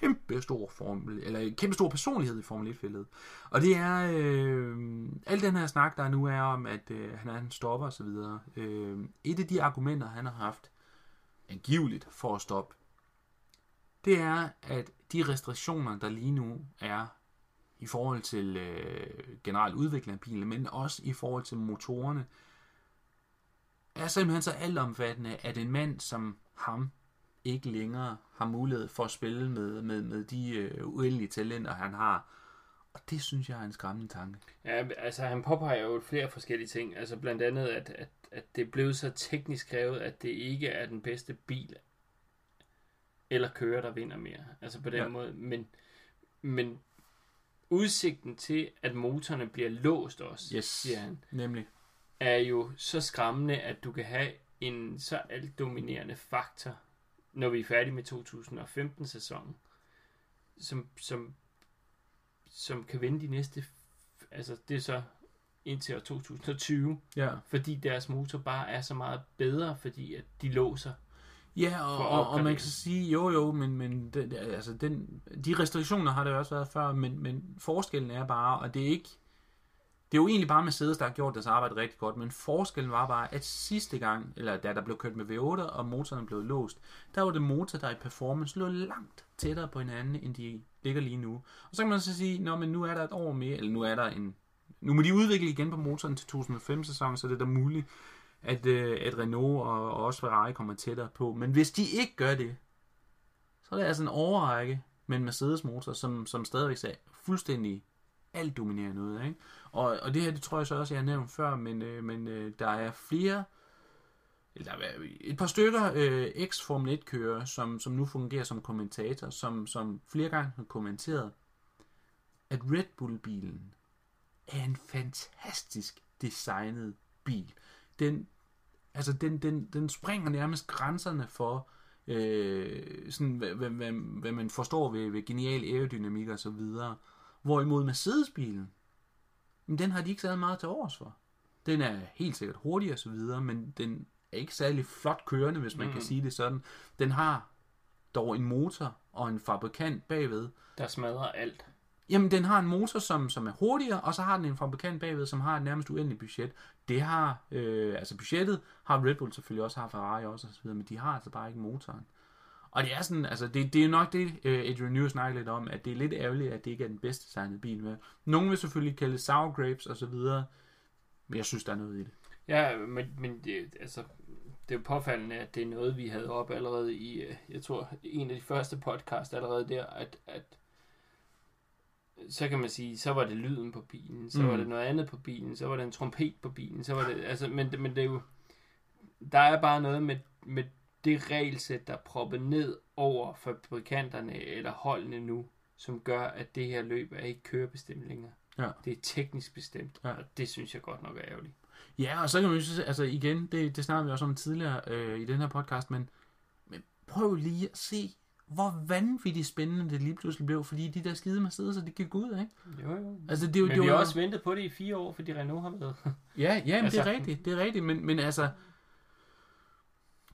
Speaker 1: kæmpe stor formel, eller en kæmpe stor personlighed i Formel 1-feltet. Og det er øh, al den her snak, der nu er om, at øh, han er en stopper osv. Øh, et af de argumenter, han har haft angiveligt for at stoppe, det er, at de restriktioner, der lige nu er i forhold til øh, generelt udvikling af bilen, men også i forhold til motorerne, er simpelthen så altomfattende, at en mand som ham ikke længere har mulighed for at spille med, med, med de øh, uendelige talenter, han har. Og det synes jeg er en skræmmende tanke.
Speaker 2: Ja, altså han påpeger jo flere forskellige ting. Altså blandt andet, at, at, at det blev så teknisk skrevet, at det ikke er den bedste bil eller kører, der vinder mere. Altså på den ja. måde. Men, men udsigten til, at motorerne bliver låst også,
Speaker 1: yes, siger han, nemlig.
Speaker 2: er jo så skræmmende, at du kan have en så altdominerende faktor, når vi er færdige med 2015-sæsonen, som, som, som kan vinde de næste, altså det er så indtil år 2020,
Speaker 1: ja.
Speaker 2: fordi deres motor bare er så meget bedre, fordi at de låser
Speaker 1: Ja, og, og, og man kan sige, jo jo, men, men det, altså den, de restriktioner har det også været før, men, men forskellen er bare, og det er ikke, det er jo egentlig bare Mercedes, der har gjort deres arbejde rigtig godt, men forskellen var bare, at sidste gang, eller da der blev kørt med V8, og motorerne blev låst, der var det motor, der i performance lå langt tættere på hinanden, end de ligger lige nu. Og så kan man så sige, Nå, men nu er der et år mere, eller nu er der en, nu må de udvikle igen på motoren til 2005-sæsonen, så det er da muligt, at, øh, at Renault og, og også Ferrari kommer tættere på. Men hvis de ikke gør det, så er det altså en overrække med en Mercedes-motor, som, som stadigvæk er fuldstændig alt dominerende ud. Ikke? Og, og det her, det tror jeg så også, jeg har nævnt før, men, øh, men øh, der er flere, eller der er et par stykker øh, ex-Formel 1-kører, som, som nu fungerer som kommentator, som, som flere gange har kommenteret, at Red Bull-bilen er en fantastisk designet bil. Den, altså den, den, den springer nærmest grænserne for, øh, sådan, hvad, hvad, hvad, hvad man forstår ved, ved genial aerodynamik og så videre. Hvorimod Mercedes-bilen, den har de ikke særlig meget til overs for. Den er helt sikkert hurtig og så videre, men den er ikke særlig flot kørende, hvis man mm. kan sige det sådan. Den har dog en motor og en fabrikant bagved.
Speaker 2: Der smadrer alt.
Speaker 1: Jamen, den har en motor, som, som er hurtigere, og så har den en fabrikant bagved, som har et nærmest uendeligt budget. Det har, øh, altså budgettet har Red Bull selvfølgelig også, har Ferrari også, og så videre, men de har altså bare ikke motoren. Og det er sådan, altså det, det er nok det, øh, Adrian Newey snakker lidt om, at det er lidt ærgerligt, at det ikke er den bedste designede bil med. Nogle vil selvfølgelig kalde sour grapes og så videre. Men jeg synes, der er noget i det.
Speaker 2: Ja, men, men det, altså, det er jo påfaldende, at det er noget, vi havde op allerede i, øh, jeg tror, en af de første podcast allerede der, at, at så kan man sige, så var det lyden på bilen, så mm. Var det noget andet på bilen, så var det en trompet på bilen, så var det, altså, men, det- men det er jo, der er bare noget med, med det regelsæt, der er proppet ned over fabrikanterne eller holdene nu, som gør, at det her løb er ikke kørebestemt længere.
Speaker 1: Ja.
Speaker 2: Det er teknisk bestemt,
Speaker 1: Ja.
Speaker 2: og det synes jeg godt nok er ærgerligt.
Speaker 1: Ja, og så kan man jo altså igen, det, det snakker vi også om tidligere øh, i den her podcast, men, men prøv lige at se, hvor vanvittigt spændende det lige pludselig blev, fordi de der skide Mercedes, de gik ud, ikke?
Speaker 2: Jo, jo.
Speaker 1: Altså, det, er jo-
Speaker 2: Men
Speaker 1: det
Speaker 2: vi har
Speaker 1: jo-
Speaker 2: også ventet på det i fire år, fordi Renault har været.
Speaker 1: Ja, ja, men altså, det
Speaker 2: Altså-
Speaker 1: er rigtigt, det er rigtigt, men, men altså,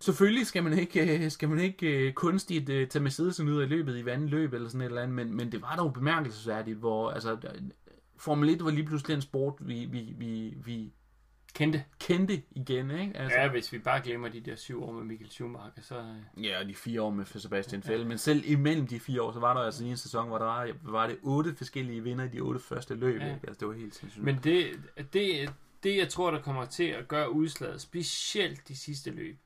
Speaker 1: selvfølgelig skal man ikke, øh, skal man ikke øh, kunstigt øh, tage Mercedesen ud af løbet i vandet løb eller sådan et eller andet, men, men det var dog bemærkelsesværdigt, hvor altså, Formel 1 var lige pludselig en sport, vi, vi, vi, vi
Speaker 2: Kendte.
Speaker 1: kendte igen, ikke? Altså,
Speaker 2: Ja, hvis vi bare glemmer de der syv år med Michael Schumacher, så... øh,
Speaker 1: Ja, og de fire år med Sebastian Vettel, men selv imellem de fire år, så var der altså i en sæson, hvor der var, var det otte forskellige vinder i de otte første løb,
Speaker 2: Ja.
Speaker 1: ja. ikke? Altså, det var helt sindssygt.
Speaker 2: Men det, det, det, jeg tror, der kommer til at gøre udslaget, specielt de sidste løb,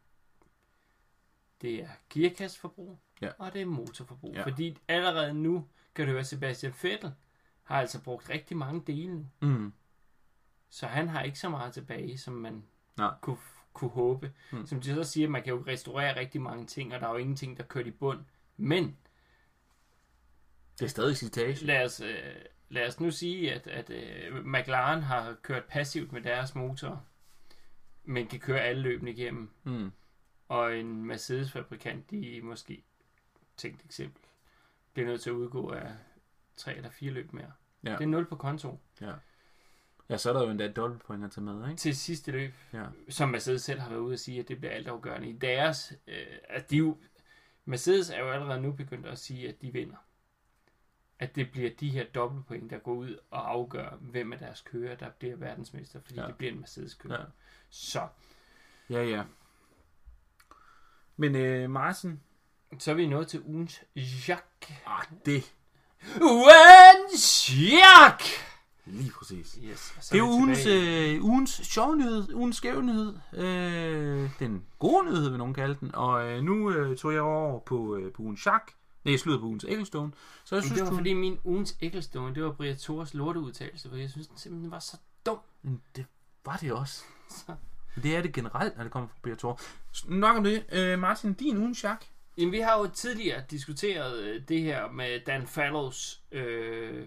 Speaker 2: det er gearkastforbrug,
Speaker 1: Ja.
Speaker 2: og det er motorforbrug.
Speaker 1: Ja.
Speaker 2: Fordi allerede nu, kan det være, Sebastian Vettel har altså brugt rigtig mange dele
Speaker 1: mm.
Speaker 2: Så han har ikke så meget tilbage, som man
Speaker 1: Nej.
Speaker 2: kunne, kunne håbe.
Speaker 1: Mm.
Speaker 2: Som de så siger, man kan jo restaurere rigtig mange ting, og der er jo ingenting, der kører i bund. Men
Speaker 1: Det er stadig citage.
Speaker 2: lad os, øh, lad os nu sige, at, at øh, McLaren har kørt passivt med deres motor, men kan køre alle løbene igennem.
Speaker 1: Mm.
Speaker 2: Og en Mercedes-fabrikant, de måske, tænkt eksempel, bliver nødt til at udgå af tre eller fire løb mere.
Speaker 1: Ja.
Speaker 2: Det er 0 på konto
Speaker 1: Ja. Ja, så er der jo endda dobbeltpoint at tage med, ikke?
Speaker 2: til sidste løb.
Speaker 1: Ja.
Speaker 2: som Mercedes selv har været ude at sige, at det bliver altafgørende. I deres, øh, at de jo, Mercedes er jo allerede nu begyndt at sige, at de vinder. At det bliver de her dobbeltpoint, der går ud og afgør, hvem af deres kører, der bliver verdensmester, fordi
Speaker 1: Ja.
Speaker 2: det bliver en Mercedes-kører.
Speaker 1: Ja.
Speaker 2: Ja. Så,
Speaker 1: Ja, ja. Men øh, Martin,
Speaker 2: så er vi nået til ugens Jacques.
Speaker 1: ah, det
Speaker 2: Ugens Jacques!
Speaker 1: Lige præcis.
Speaker 2: Yes,
Speaker 1: Det er ugens, øh, ugens sjove nyhed, ugens skæve nyhed, øh, den gode nyhed vil nogen kalde den, og øh, nu øh, tog jeg over på, øh, på ugens Jacques, nej, jeg sluttede på ugens Ecclestone, så jeg
Speaker 2: Men
Speaker 1: synes,
Speaker 2: det var
Speaker 1: du,
Speaker 2: fordi min ugens Ecclestone, det var Brian Thors lorteudtalelse, for jeg synes, den simpelthen var så dum.
Speaker 1: Men det var det også.
Speaker 2: Så.
Speaker 1: Det er det generelt, når det kommer fra Beator. Nok om det. Øh, Martin, din ugens Jacques.
Speaker 2: Jamen, vi har jo tidligere diskuteret øh, det her med Dan Fallows, øh,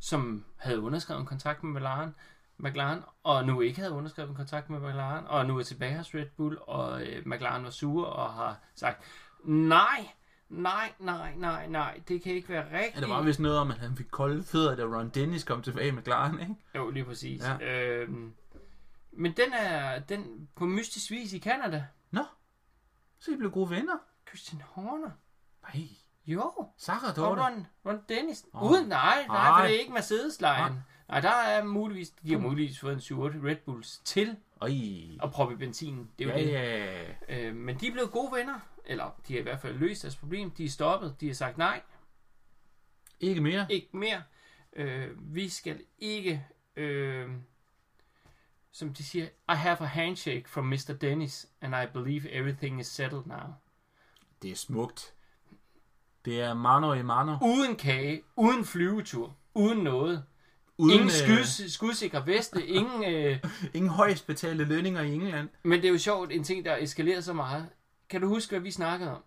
Speaker 2: som havde underskrevet en kontrakt med McLaren, McLaren, og nu ikke havde underskrevet en kontrakt med McLaren, og nu er tilbage hos Red Bull, og øh, McLaren var sure og har sagt, nej, nej, nej, nej, nej, det kan ikke være rigtigt.
Speaker 1: Ja, det var vist noget om, at han fik kolde fødder, da Ron Dennis kom tilbage med Klaren, ikke?
Speaker 2: Jo, lige præcis.
Speaker 1: Ja.
Speaker 2: Øhm, men den er den på mystisk vis i Canada.
Speaker 1: Nå, så I blev gode venner.
Speaker 2: Christian Horner.
Speaker 1: Nej,
Speaker 2: Jo.
Speaker 1: Sarah
Speaker 2: Og
Speaker 1: Dorte.
Speaker 2: Ron, Dennis. Oh. Uden, nej, nej,
Speaker 1: Nej.
Speaker 2: for det er ikke Mercedes-lejen.
Speaker 1: Nej.
Speaker 2: Nej, der er muligvis, de har muligvis fået en 7-8 Red Bulls til
Speaker 1: Oj.
Speaker 2: at proppe benzin. Det er jo
Speaker 1: Ja,
Speaker 2: det.
Speaker 1: ja.
Speaker 2: Øh, men de er blevet gode venner. Eller de har i hvert fald løst deres problem. De er stoppet. De har sagt nej,
Speaker 1: Ikke mere.
Speaker 2: ikke mere. Øh, vi skal ikke, øh, som de siger, I have a handshake from Mr. Dennis, and I believe everything is settled now.
Speaker 1: Det er smukt. Det er mano i mano.
Speaker 2: Uden kage, uden flyvetur, uden noget.
Speaker 1: Uden,
Speaker 2: ingen
Speaker 1: øh,
Speaker 2: skud, skudsikre veste, ingen... Øh,
Speaker 1: ingen højst betalte lønninger i England.
Speaker 2: Men det er jo sjovt, en ting, der eskalerer så meget. Kan du huske, hvad vi snakkede om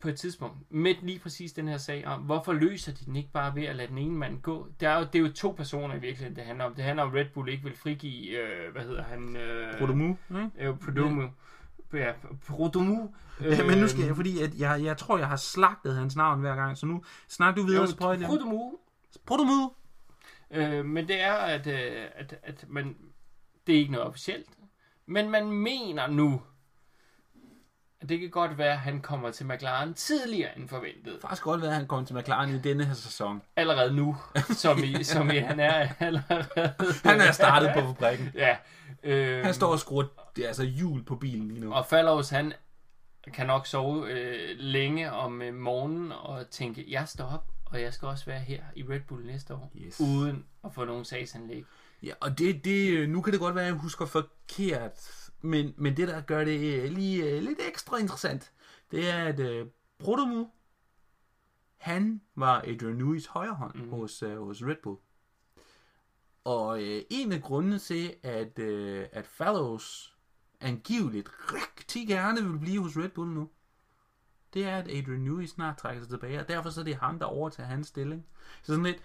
Speaker 2: på et tidspunkt? Med lige præcis den her sag om, hvorfor løser de den ikke bare ved at lade den ene mand gå? Det er jo, det er jo to personer i virkeligheden, det handler om. Det handler om, Red Bull ikke vil frigive, øh, hvad hedder han? Øh,
Speaker 1: Prodomu, ikke?
Speaker 2: Øh, Prodomu. Ja, Prodomu.
Speaker 1: Ja, men nu skal jeg, fordi at jeg, jeg tror, jeg har slagtet hans navn hver gang, så nu snak du videre, så prøver jeg
Speaker 2: Prodomu.
Speaker 1: Prodomu.
Speaker 2: Øh, men det er, at, øh, at, at man, det er ikke noget officielt, men man mener nu, at det kan godt være, at han kommer til McLaren tidligere end forventet.
Speaker 1: Faktisk godt være, at han kommer til McLaren i denne her sæson.
Speaker 2: Allerede nu, som i, som i han er allerede.
Speaker 1: Han er startet på fabrikken.
Speaker 2: Ja. Øh,
Speaker 1: Han står og skruer det er altså hjul på bilen lige nu.
Speaker 2: Og Fallows, han kan nok sove øh, længe om øh, morgenen og tænke, jeg står op, og jeg skal også være her i Red Bull næste år,
Speaker 1: Yes.
Speaker 2: uden at få nogen sagsanlæg.
Speaker 1: Ja, og det, det, nu kan det godt være, at jeg husker forkert, men, men det, der gør det øh, lige øh, lidt ekstra interessant, det er, at øh, Protomu, han var Adrian Newey's højre hånd mm. hos, øh, hos Red Bull. Og øh, en af grundene til, at, øh, at Fallows angiveligt rigtig gerne vil blive hos Red Bull nu, det er, at Adrian Newey snart trækker sig tilbage, og derfor så er det ham, der overtager hans stilling. Så sådan lidt,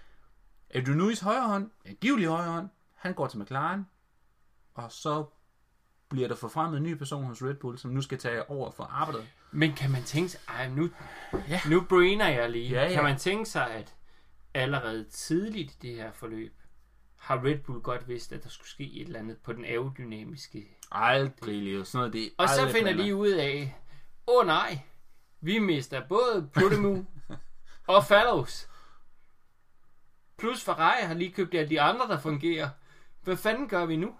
Speaker 1: Adrian Newey's højre hånd, angiveligt højre hånd, han går til McLaren, og så bliver der forfremmet en ny person hos Red Bull, som nu skal tage over for arbejdet.
Speaker 2: Men kan man tænke sig, ej, nu,
Speaker 1: Ja.
Speaker 2: nu brainer jeg lige.
Speaker 1: Ja, ja.
Speaker 2: Kan man tænke sig, at allerede tidligt i det her forløb, har Red Bull godt vidst, at der skulle ske et eller andet på den aerodynamiske.
Speaker 1: Aldrig, Leo. Sådan noget, det er
Speaker 2: Og så finder
Speaker 1: planer.
Speaker 2: de ud af, åh oh, nej, vi mister både Protemu og Fallows. Plus Ferrari har lige købt alle de andre, der fungerer. Hvad fanden gør vi nu?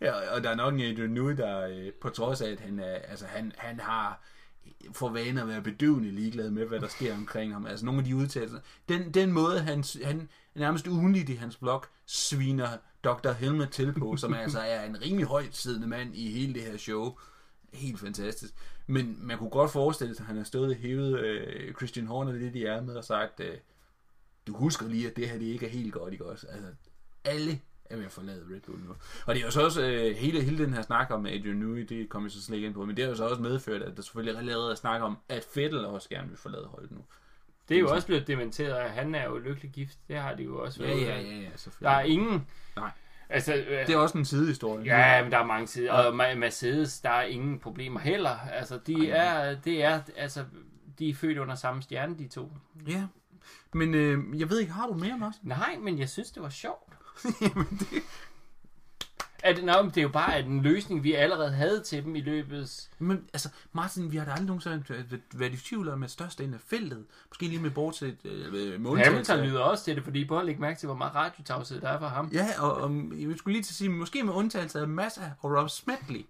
Speaker 1: Ja, og der er nok en Newey, der øh, på trods af, at han, er, altså, han, han har for vane at være bedøvende ligeglad med, hvad der sker omkring ham. Altså nogle af de udtalelser. Den, den måde, han, han nærmest ugenligt i hans blog sviner Dr. Helmet til på, som altså er en rimelig højt siddende mand i hele det her show. Helt fantastisk. Men man kunne godt forestille sig, at han har stået og hævet øh, Christian Horner lidt i ærmet og sagt, øh, du husker lige, at det her det ikke er helt godt, ikke også? Altså, alle er ved at forlade Red Bull nu. Og det er jo så også, øh, hele, hele den her snak om Adrian Newey, det kommer jeg så slet ikke ind på, men det har jo så også medført, at der selvfølgelig allerede er snak om, at Vettel også gerne vil forlade holdet nu.
Speaker 2: Det er jo også blevet dementeret, at han er jo lykkelig gift. Det har de jo også
Speaker 1: Ja,
Speaker 2: været.
Speaker 1: ja, ja, ja,
Speaker 2: Der
Speaker 1: selvfølgelig.
Speaker 2: er ingen...
Speaker 1: Nej.
Speaker 2: Altså, øh,
Speaker 1: Det er også en sidehistorie.
Speaker 2: Ja, men der er mange sider. Og Mercedes, der er ingen problemer heller. Altså, de er, det er, altså, de er født under samme stjerne, de to.
Speaker 1: ja. Men øh, jeg ved ikke, har du mere os?
Speaker 2: Nej, men jeg synes, det var sjovt.
Speaker 1: Jamen, det...
Speaker 2: At, nej, men det er jo bare at en løsning, vi allerede havde til dem i løbet.
Speaker 1: Men altså, Martin, vi har da aldrig nogensinde været i tvivl om, at størstedelen af feltet, måske lige med bortset øh, med undtagelse
Speaker 2: Hamilton lyder også til det, fordi prøv at lægge mærke til, hvor meget radiotavshed der er for ham.
Speaker 1: Ja, og, og jeg skulle lige til at sige, måske med undtagelse af Massa og Rob Smedley,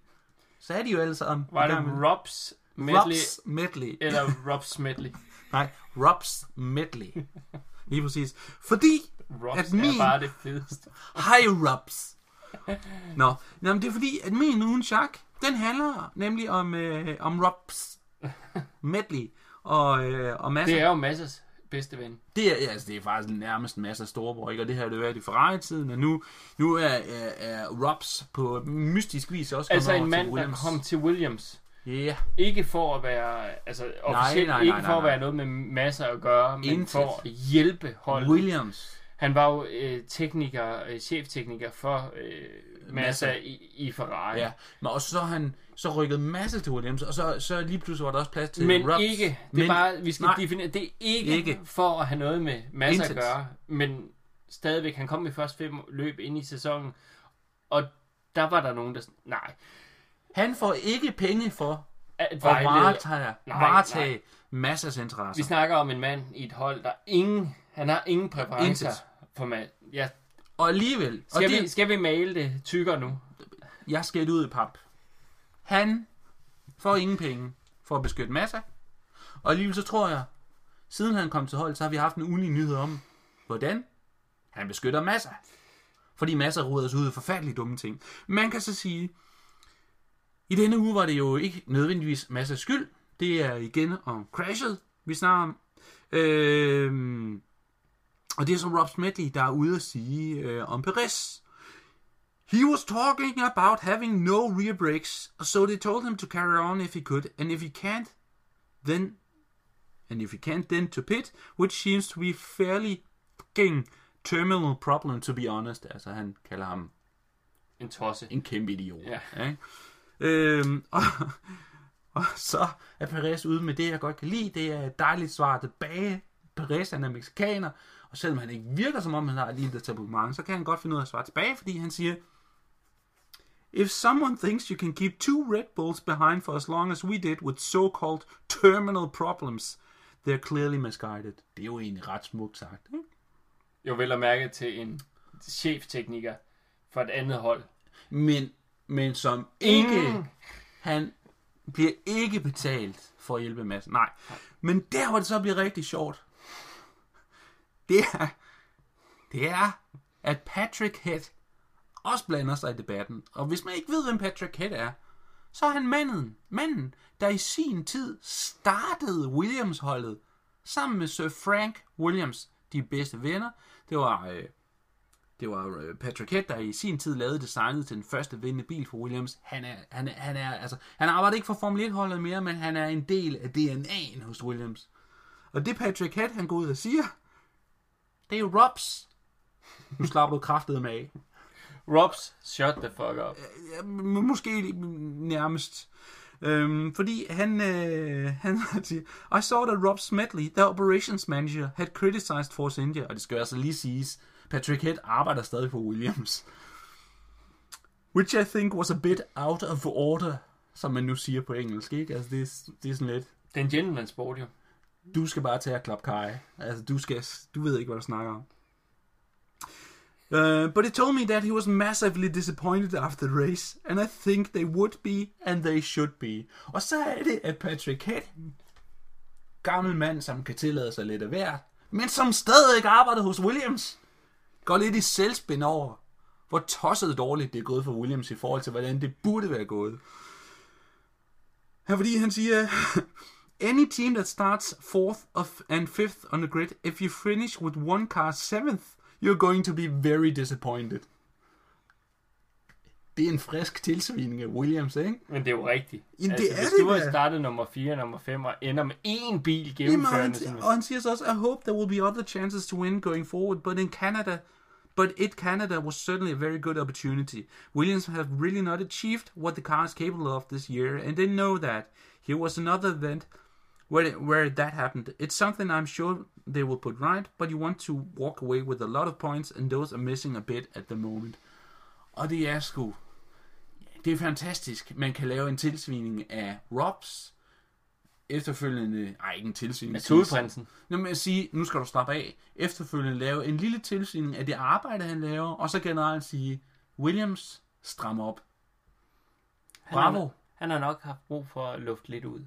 Speaker 1: så er de jo alle sammen...
Speaker 2: Var det Robs Medley,
Speaker 1: Robs Medley.
Speaker 2: eller Rob Smedley?
Speaker 1: Nej, Robs Medley. Lige præcis. Fordi,
Speaker 2: Robs
Speaker 1: At
Speaker 2: er
Speaker 1: min-
Speaker 2: bare det fedeste.
Speaker 1: hej Robs. Nå, Nå men det er fordi, at min ugen chak, den handler nemlig om, øh, om Robs Medley og, øh, og Massa.
Speaker 2: Det er jo Massas bedste ven.
Speaker 1: Det er, altså, det er faktisk nærmest en masse storebror, ikke? Og det har det været i Ferrari-tiden, og nu, nu er, er, er Robs på mystisk vis også kommet
Speaker 2: Altså en mand,
Speaker 1: til
Speaker 2: der
Speaker 1: Williams.
Speaker 2: kom til Williams.
Speaker 1: Ja,
Speaker 2: Ikke for at være, altså officielt
Speaker 1: nej,
Speaker 2: ikke
Speaker 1: nej,
Speaker 2: for
Speaker 1: nej,
Speaker 2: at være
Speaker 1: nej.
Speaker 2: noget med masser at gøre, men
Speaker 1: Intet.
Speaker 2: for at hjælpe holdet.
Speaker 1: Williams.
Speaker 2: Han var jo øh, tekniker, øh, cheftekniker for øh, Massa
Speaker 1: Massa.
Speaker 2: i, i Ferrari.
Speaker 1: Ja, men også så han så rykket masse til Williams, og så, så lige pludselig var der også plads til
Speaker 2: Men
Speaker 1: Robs.
Speaker 2: ikke, det er
Speaker 1: Men-
Speaker 2: bare, vi skal
Speaker 1: nej.
Speaker 2: definere, det er ikke,
Speaker 1: Ikke.
Speaker 2: for at have noget med Massa at
Speaker 1: Intet.
Speaker 2: gøre, men stadigvæk, han kom i første fem løb ind i sæsonen, og der var der nogen, der, nej,
Speaker 1: Han får ikke penge for
Speaker 2: at
Speaker 1: at varetage, varetage massas interesser.
Speaker 2: vi snakker om en mand i et hold, der ingen, han har ingen præferencer
Speaker 1: Intet.
Speaker 2: For mand. Ja,
Speaker 1: Og alligevel, og
Speaker 2: skal,
Speaker 1: det,
Speaker 2: vi, skal vi male det tykkere nu?
Speaker 1: jeg skal det ud i pap. Han får ingen penge for at beskytte masser. Og alligevel så tror jeg, siden han kom til hold, så har vi haft en ulig nyhed om, hvordan han beskytter masser. Fordi masser roder sig ud i forfærdeligt dumme ting. Man kan så sige, i denne uge var det jo ikke nødvendigvis masser skyld. Det er igen om crashet, vi snakker om. Øhm, og det er så Rob Smedley, der er ude at sige øh, om Perez. He was talking about having no rear brakes, so they told him to carry on if he could, and if he can't, then, and if he can't, then to pit, which seems to be fairly fucking terminal problem, to be honest. Altså, han kalder ham
Speaker 2: En tosse.
Speaker 1: en kæmpe idiot.
Speaker 2: Ja.
Speaker 1: Ikke? Øhm, og, og så er Perez ude med det, jeg godt kan lide. Det er et dejligt svar tilbage. Perez, han er mexikaner, og selvom han ikke virker som om, han har et lille temperament, så kan han godt finde ud af at svare tilbage, fordi han siger, If someone thinks you can keep two Red Bulls behind for as long as we did with so-called terminal problems, they're clearly misguided. Det er jo egentlig ret smukt sagt, ikke?
Speaker 2: Jo vel at mærke til en cheftekniker for et andet hold.
Speaker 1: Men, men som ikke,
Speaker 2: Mm.
Speaker 1: han bliver ikke betalt for at hjælpe Mads. Nej. Men der, hvor det så bliver rigtig sjovt, det er, det er, at Patrick Head også blander sig i debatten. Og hvis man ikke ved, hvem Patrick Head er, så er han manden, manden, der i sin tid startede Williams-holdet sammen med Sir Frank Williams, de bedste venner. Det var, øh, det var øh, Patrick Head, der i sin tid lavede designet til den første vindende bil for Williams. Han er, han er, han er, altså, han arbejder ikke for Formel 1-holdet mere, men han er en del af DNA'en hos Williams. Og det Patrick Head, han går ud og siger, det er jo Robs. Nu slapper du kraftet med af.
Speaker 2: Robs, shut the fuck up.
Speaker 1: Ja, måske nærmest. Øhm, fordi han, øh, han siger, I saw that Rob Smedley, the operations manager, had criticized Force India, og det skal altså lige siges, Patrick Head arbejder stadig for Williams. Which I think was a bit out of order, som man nu siger på engelsk, ikke? Altså, det, er- det er sådan lidt,
Speaker 2: Det er en gentleman sport, jo
Speaker 1: du skal bare tage og klappe kaj. Altså, du, skal, du ved ikke, hvad du snakker om. Uh, but he told me that he was massively disappointed after the race, and I think they would be, and they should be. Og så er det, at Patrick Head, gammel mand, som kan tillade sig lidt af hvert, men som stadig arbejder hos Williams, går lidt i selvspin over, hvor tosset dårligt det er gået for Williams i forhold til, hvordan det burde være gået. Her fordi han siger, Any team that starts fourth of and fifth on the grid, if you finish with one car seventh, you're going to be very disappointed. Det er en frisk tilsvining af Williams, ikke?
Speaker 2: Men det er jo rigtigt.
Speaker 1: Jamen, det er
Speaker 2: hvis
Speaker 1: det
Speaker 2: du har
Speaker 1: da.
Speaker 2: startet nummer 4 og nummer 5 og ender med én bil
Speaker 1: Jamen, og, han, og han siger så også, I hope there will be other chances to win going forward, but in Canada, but it Canada was certainly a very good opportunity. Williams have really not achieved what the car is capable of this year, and they know that. Here was another event where where that happened. It's something I'm sure they will put right, but you want to walk away with a lot of points, and those are missing a bit at the moment. Og det er sgu... Det er fantastisk. Man kan lave en tilsvining af Robs, efterfølgende... Ej, ikke en tilsvining.
Speaker 2: metodeprinsen.
Speaker 1: Nå, men at sige, nu skal du slappe af. Efterfølgende lave en lille tilsyn af det arbejde, han laver, og så generelt sige, Williams strammer op. Bravo.
Speaker 2: Han, har nok haft brug for at lufte lidt ud.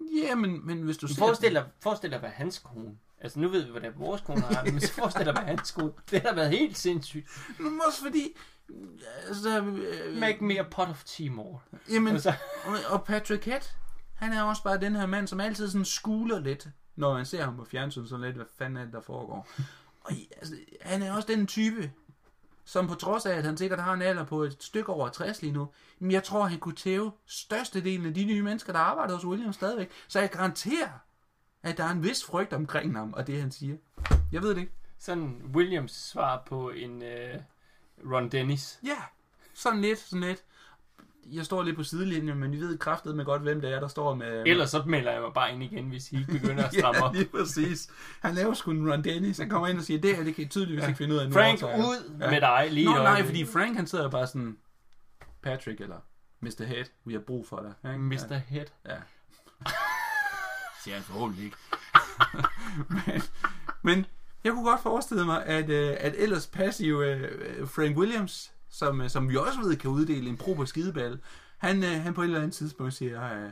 Speaker 1: Ja, men, men hvis du ser...
Speaker 2: Forestil dig, forestil dig, hvad hans kone... Altså, nu ved vi, hvordan vores kone har det, men så forestil dig, hvad hans kone... Det har været helt sindssygt.
Speaker 1: Men også fordi... Altså, øh,
Speaker 2: Make me a pot of tea more.
Speaker 1: jamen,
Speaker 2: Altså,
Speaker 1: og, Patrick Head, han er også bare den her mand, som altid sådan skuler lidt, når man ser ham på fjernsyn, sådan lidt, hvad fanden er det, der foregår. Og altså, han er også den type, som på trods af, at han sikkert har en alder på et stykke over 60 lige nu, men jeg tror, han kunne tæve størstedelen af de nye mennesker, der arbejder hos Williams stadigvæk. Så jeg garanterer, at der er en vis frygt omkring ham, og det han siger. Jeg ved det ikke.
Speaker 2: sådan Williams svar på en uh, Ron Dennis.
Speaker 1: Ja, sådan lidt, sådan lidt. Jeg står lidt på sidelinjen, men I ved kraftet med godt, hvem det er, der står med...
Speaker 2: Ellers så melder jeg mig bare ind igen, hvis I ikke begynder at stramme op.
Speaker 1: Ja, lige præcis. Han laver sgu en Ron Dennis. Han kommer ind og siger, det her, det kan I tydeligvis
Speaker 2: Ja.
Speaker 1: ikke finde ud af nu.
Speaker 2: Frank,
Speaker 1: jeg."
Speaker 2: ud
Speaker 1: Ja.
Speaker 2: med dig lige
Speaker 1: Nå, nej, fordi Frank, han sidder bare sådan, Patrick eller Mr. Head, vi har brug for dig. Ikke?
Speaker 2: Mr. Head.
Speaker 1: Ja. ja. Siger han forhåbentlig ikke. men, men jeg kunne godt forestille mig, at, øh, at ellers passive øh, Frank Williams, som, øh, som vi også ved kan uddele en prober skideball, han, øh, han på et eller andet tidspunkt siger, øh,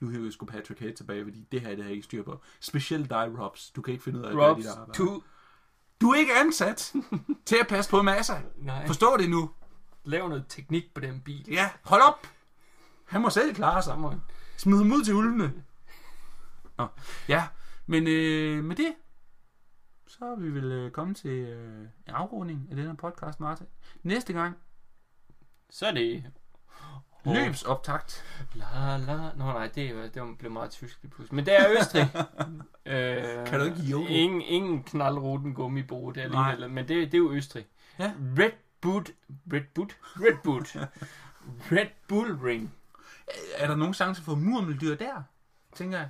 Speaker 1: nu hiver jeg sgu Patrick Head tilbage, fordi det her, det har jeg ikke styr på. Specielt dig, Robs. Du kan ikke finde ud af,
Speaker 2: Robs,
Speaker 1: dit arbejde.
Speaker 2: to...
Speaker 1: Du er ikke ansat til at passe på masser.
Speaker 2: Nej,
Speaker 1: Forstår det nu?
Speaker 2: lav noget teknik på den bil.
Speaker 1: Ja, hold op! Han må selv klare sig.
Speaker 2: Må
Speaker 1: Smid ham ud til ulvene. Nå, ja, men øh, med det, så er vi vel øh, kommet til øh, en afrunding af den her podcast, Martin. Næste gang,
Speaker 2: Så er det...
Speaker 1: oh. løbsoptakt.
Speaker 2: La, la. Nå nej, det, var- det blev meget tysk lige pludselig. Men det er Østrig. øh,
Speaker 1: Kan du ikke yoga?
Speaker 2: Ingen, ingen knaldruten gummibro det
Speaker 1: Nej.
Speaker 2: alligevel, men det, det er jo Østrig.
Speaker 1: Ja.
Speaker 2: Red Boot, Red Boot, Red Boot, Red Bull Ring.
Speaker 1: Er der nogen chance for murmeldyr der? Tænker jeg.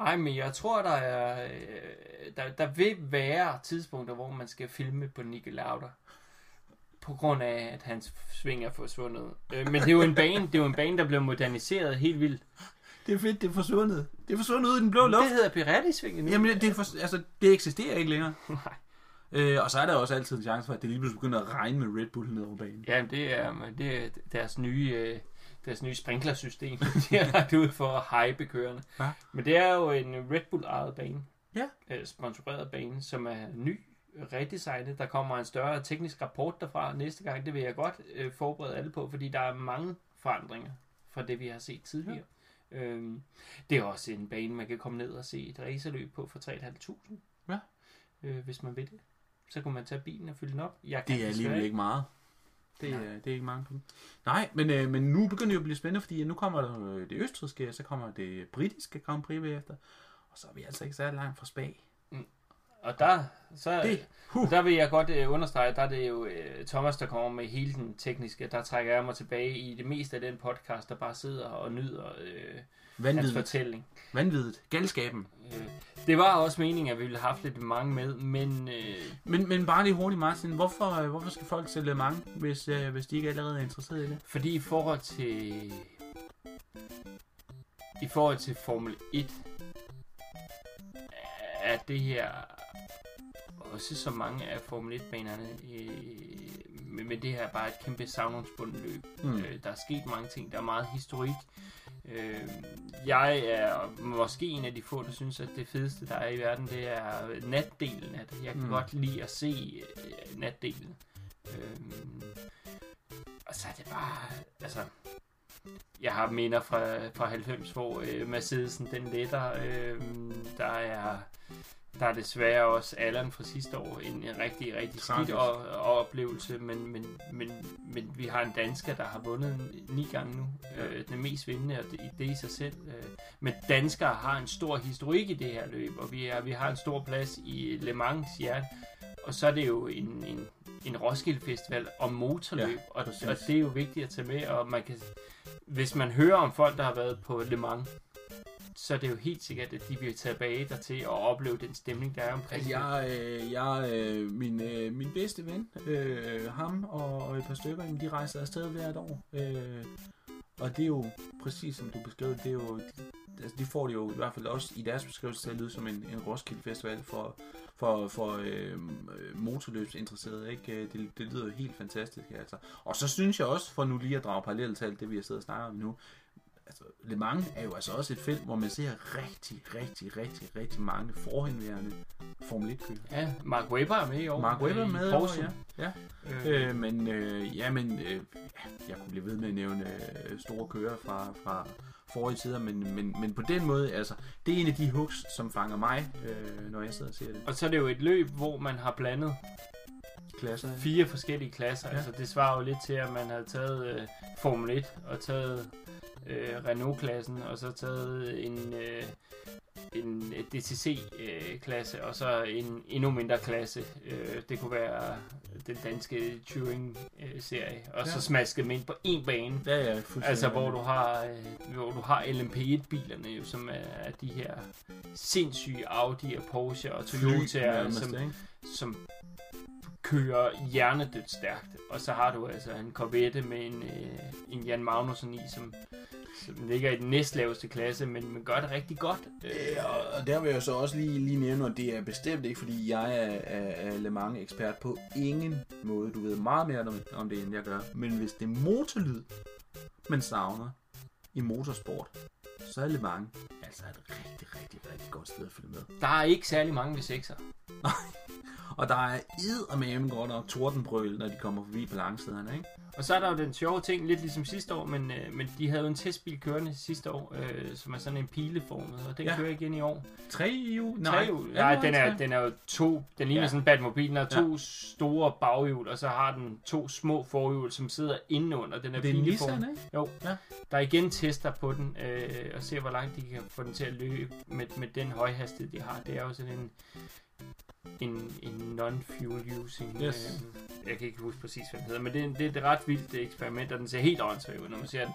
Speaker 2: Ej, men jeg tror, der er, øh, der, der vil være tidspunkter, hvor man skal filme på Nicky Lauda. På grund af, at hans sving er forsvundet. Øh, men det er jo en bane, det er jo en bane, der blev moderniseret helt vildt.
Speaker 1: Det er fedt, det er forsvundet. Det er forsvundet ud i den blå luft.
Speaker 2: Det hedder Pirelli-svingen nu.
Speaker 1: Jamen, det, er for, altså, det eksisterer ikke længere.
Speaker 2: Nej.
Speaker 1: Øh, og så er der også altid en chance for, at det lige pludselig begynder at regne med Red Bull ned over banen.
Speaker 2: Ja, det er, men det er deres nye, øh, deres nye sprinklersystem, de har lagt ud for at hype kørende.
Speaker 1: Ja.
Speaker 2: Men det er jo en Red Bull ejet bane.
Speaker 1: Ja.
Speaker 2: Øh, sponsoreret bane, som er ny redesignet. Der kommer en større teknisk rapport derfra næste gang. Det vil jeg godt øh, forberede alle på, fordi der er mange forandringer fra det, vi har set tidligere. Ja. Øhm, det er også en bane, man kan komme ned og se et racerløb på for 3.500.
Speaker 1: Ja.
Speaker 2: Øh, hvis man vil det. Så kan man tage bilen og fylde den op. Jeg kan
Speaker 1: Det er alligevel ikke meget. Det
Speaker 2: Nej.
Speaker 1: er, det er ikke mange penge. Nej, men, øh, men nu begynder det jo at blive spændende, fordi nu kommer der øh, det østrigske, så kommer det britiske Grand Prix efter. Og så er vi altså ikke så langt fra Spag.
Speaker 2: Og der, så,
Speaker 1: Det, huh.
Speaker 2: der vil jeg godt øh, understrege, der er det jo øh, Thomas, der kommer med hele den tekniske. Der trækker jeg mig tilbage i det meste af den podcast, der bare sidder og nyder øh, hans fortælling.
Speaker 1: Vanvittigt. Galskaben.
Speaker 2: Øh, det var også meningen, at vi ville have haft lidt mange med, men øh,
Speaker 1: Men, men bare lige hurtigt, Martin. Hvorfor, øh, hvorfor skal folk til Le Mans, hvis, øh, hvis de ikke allerede er interesseret i det?
Speaker 2: fordi i forhold til i forhold til Formel 1 er det her også så mange af Formel 1-banerne øh, men men det her er bare et kæmpe savnomsbundet løb.
Speaker 1: Mm.
Speaker 2: Øh, der er sket mange ting, der er meget historik. Øh, jeg er måske en af de få, der synes, at det fedeste, der er i verden, det er natdelen af det. Jeg kan
Speaker 1: Mm.
Speaker 2: godt lide at se øh, natdelen. Øh, og så er det bare, altså, jeg har minder fra, fra 90, hvor øh, Mercedesen den letter. Øh, der er der er desværre også Allan fra sidste år en, en rigtig, rigtig skidt og, og oplevelse, men, men, men, men vi har en dansker, der har vundet ni gange nu. Øh, den mest vindende, og det, det i sig selv. Øh, men danskere har en stor historik i det her løb, og vi, er, vi har en stor plads i Le Mans hjerte. Og så er det jo en, en, en Roskilde Festival om motorløb,
Speaker 1: Ja,
Speaker 2: ja, og, og det er jo vigtigt at tage med, og man kan, hvis man hører om folk, der har været på Le Mans, så er det jo helt sikkert, at de vil tilbage der til at opleve den stemning, der er omkring.
Speaker 1: Jeg, øh, jeg øh, min, øh, min bedste ven, øh, ham og, og et par stykker, de rejser afsted hvert år. Øh, og det er jo præcis som du beskrev, det er jo, altså, de får det jo i hvert fald også i deres beskrivelse til at lyde som en, en Roskilde Festival for, for, for øh, motorløbsinteresserede. Ikke? Øh, Det, det lyder jo helt fantastisk. Altså. Og så synes jeg også, for nu lige at drage parallelt til alt det, vi har siddet og snakket om nu, altså, Le Mans er jo altså også et felt, hvor man ser rigtig, rigtig, rigtig, rigtig mange forhenværende Formel 1 kører.
Speaker 2: Ja, Mark Webber er med i år.
Speaker 1: Mark Webber
Speaker 2: øh, i
Speaker 1: med,
Speaker 2: Porsche.
Speaker 1: ja. ja.
Speaker 2: Øh,
Speaker 1: Øh, men øh, ja, men øh, jeg kunne blive ved med at nævne øh, store kører fra, fra forrige tider, men, men, men på den måde, altså, det er en af de hooks, som fanger mig, øh, når jeg sidder og ser det.
Speaker 2: og så er det jo et løb, hvor man har blandet
Speaker 1: Klasser.
Speaker 2: fire forskellige klasser.
Speaker 1: Ja.
Speaker 2: Ja. Altså, det svarer jo lidt til, at man havde taget øh, Formel 1 og taget øh, Renault-klassen, og så taget en, øh, en DTC-klasse, og så en endnu mindre klasse. Øh, det kunne være den danske Touring-serie, og
Speaker 1: Ja.
Speaker 2: så smasket dem ind på én bane.
Speaker 1: Ja, ja.
Speaker 2: Altså, hvor du har, øh, hvor du har LMP1-bilerne, jo, som er de her sindssyge Audi og Porsche og Toyota,
Speaker 1: nærmest,
Speaker 2: som, som kører hjernedødt stærkt. Og så har du altså en Corvette med en, øh, en Jan Magnussen i, som, som ligger i den næstlaveste klasse, men, men gør det rigtig godt. Øh,
Speaker 1: og der vil jeg så også lige, lige nævne, at det er bestemt ikke, fordi jeg er, er, er Le Mans ekspert på ingen måde. Du ved meget mere om, om det, end jeg gør. Men hvis det er motorlyd, man savner i motorsport, så er Le Mans altså et rigtig, rigtig, rigtig godt sted at følge med.
Speaker 2: der er ikke særlig mange ved sekser.
Speaker 1: Og der er eddermame godt nok tordenbrøl, når de kommer forbi på langsiderne, ikke?
Speaker 2: Og så er der jo den sjove ting, lidt ligesom sidste år, men, øh, men de havde jo en testbil kørende sidste år, øh, som er sådan en pileformet, og den
Speaker 1: Ja.
Speaker 2: ja. kører igen i år.
Speaker 1: Tre hjul?
Speaker 2: Tre hjul. Nej, den er, den er jo to, den ligner
Speaker 1: Ja.
Speaker 2: ja. sådan en Batmobil, den har to store baghjul, og så har den to små forhjul, som sidder indenunder. Den er,
Speaker 1: det er. Nissan, ikke?
Speaker 2: Jo,
Speaker 1: Ja.
Speaker 2: ja. der er igen tester på den, øh, og ser hvor langt de kan få den til at løbe med, med den højhastighed, de har. Det er jo sådan en, en, en non-fuel using.
Speaker 1: Yes.
Speaker 2: Øh, jeg kan ikke huske præcis, hvad den hedder, men det, er- det er et ret vildt eksperiment, og den ser helt åndssvagt ud, når man ser den.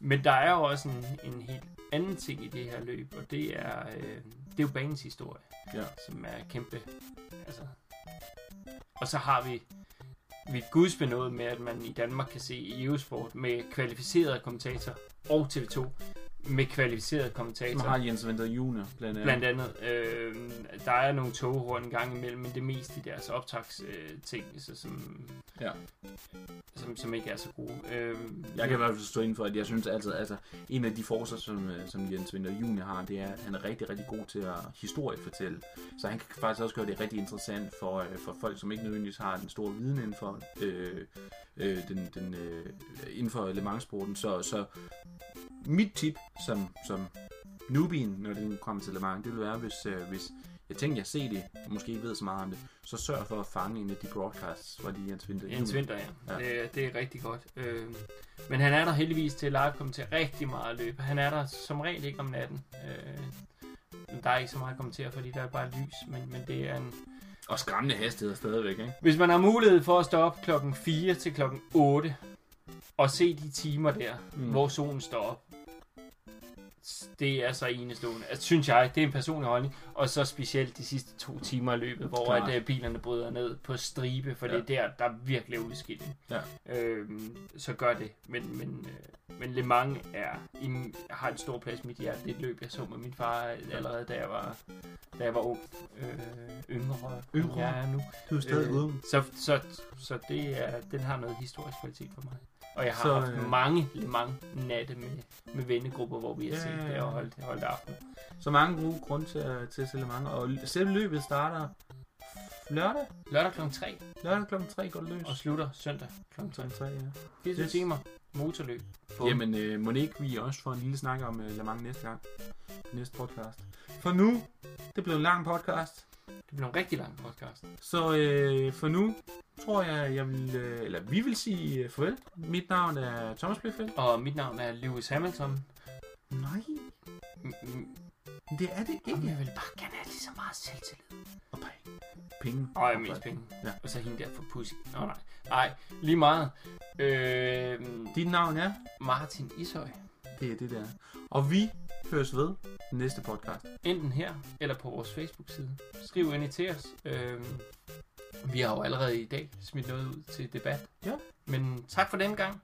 Speaker 2: Men der er jo også en, en helt anden ting i det her løb, og det er, øh, det er jo banens historie,
Speaker 1: Ja.
Speaker 2: som er kæmpe. Altså. Og så har vi vi gudsbenået med, at man i Danmark kan se Eurosport med kvalificerede kommentatorer og TV2 med kvalificerede kommentatorer.
Speaker 1: Som har Jens Winter Junior, blandt andet.
Speaker 2: Blandt andet. Øh, der er nogle toghorn en gang imellem, men det meste i deres optagsting, øh, ting, så som,
Speaker 1: Ja.
Speaker 2: som, som ikke er så gode. Øh,
Speaker 1: Jeg kan i hvert fald stå inden for, at jeg synes altid, altså en af de forser, som, øh, som Jens Winter Junior har, det er, at han er rigtig, rigtig god til at historiefortælle. Så han kan faktisk også gøre det rigtig interessant for, øh, for folk, som ikke nødvendigvis har den store viden inden for, øh, øh, den, den, øh, inden for Le Mans-sporten. Så, så mit tip som, som newbien, når det kommer til Le Mans, det vil være, hvis, øh, hvis jeg tænker, jeg ser det, og måske ikke ved så meget om det, så sørg for at fange en af de broadcasts, hvor de Jens Winter
Speaker 2: Jens. Vinter, ja.
Speaker 1: Ja.
Speaker 2: Det, det er rigtig godt. Øh, men han er der heldigvis til at live kommentere rigtig meget løb. Han er der som regel ikke om natten. Øh, der er ikke så meget at kommentere, fordi der er bare lys, men, men det er en...
Speaker 1: Og skræmmende hastigheder stadigvæk, ikke?
Speaker 2: Hvis man har mulighed for at stå op klokken 4 til klokken 8 og se de timer der,
Speaker 1: mm.
Speaker 2: hvor solen står op, det er så enestående. Altså, synes jeg, det er en personlig holdning. Og så specielt de sidste to timer i løbet, hvor at, uh, bilerne bryder ned på stribe, for
Speaker 1: Ja.
Speaker 2: det er der, der er virkelig udskilling.
Speaker 1: Ja.
Speaker 2: Øhm, så gør det. Men, men, øh, men Le Mans er en, har en stor plads i mit hjerte. Det er et løb, jeg så med min far allerede, da jeg var, da jeg var ung. Øh, yngre,
Speaker 1: Yngre?
Speaker 2: jeg er nu.
Speaker 1: Du er stadig
Speaker 2: Øh,
Speaker 1: ude.
Speaker 2: Så, så, så det er, den har noget historisk kvalitet for mig. Og jeg har
Speaker 1: Så,
Speaker 2: haft
Speaker 1: øh,
Speaker 2: mange, mange natte med, med vennegrupper, hvor vi har set
Speaker 1: ja,
Speaker 2: det og holdt, holdt aften.
Speaker 1: Så mange gode grunde til at, til at sælge mange. Og selve løbet starter lørdag.
Speaker 2: Lørdag kl. 3
Speaker 1: Lørdag klokken 3 går det løs.
Speaker 2: og slutter søndag kl. 3.
Speaker 1: Klokken 3, ja.
Speaker 2: 24
Speaker 1: Yes.
Speaker 2: timer motorløb. Bum.
Speaker 1: Jamen, øh, må ikke vi også får en lille snak om øh, Le Mans næste gang. Næste podcast. For nu, det blev en lang podcast.
Speaker 2: Det bliver en rigtig lang podcast.
Speaker 1: Så øh, for nu tror jeg, jeg vil, øh, eller vi vil sige øh, farvel. Mit navn er Thomas Blifeldt.
Speaker 2: Og mit navn er Lewis Hamilton.
Speaker 1: Nej,
Speaker 2: Mm, mm,
Speaker 1: det er det
Speaker 2: Jamen,
Speaker 1: ikke.
Speaker 2: jeg vil bare gerne have lige så meget selvtillid.
Speaker 1: Og penge. Penge.
Speaker 2: Og jeg mest penge.
Speaker 1: Ja.
Speaker 2: Og så hende der for pussy. Nå nej. Nej, lige meget. Øh,
Speaker 1: Dit navn er?
Speaker 2: Martin Ishøj.
Speaker 1: Det er det der. Og vi høres ved næste podcast.
Speaker 2: Enten her, eller på vores Facebook-side. Skriv ind til os. Øh, vi har jo allerede i dag smidt noget ud til debat.
Speaker 1: Ja.
Speaker 2: Men tak for den gang.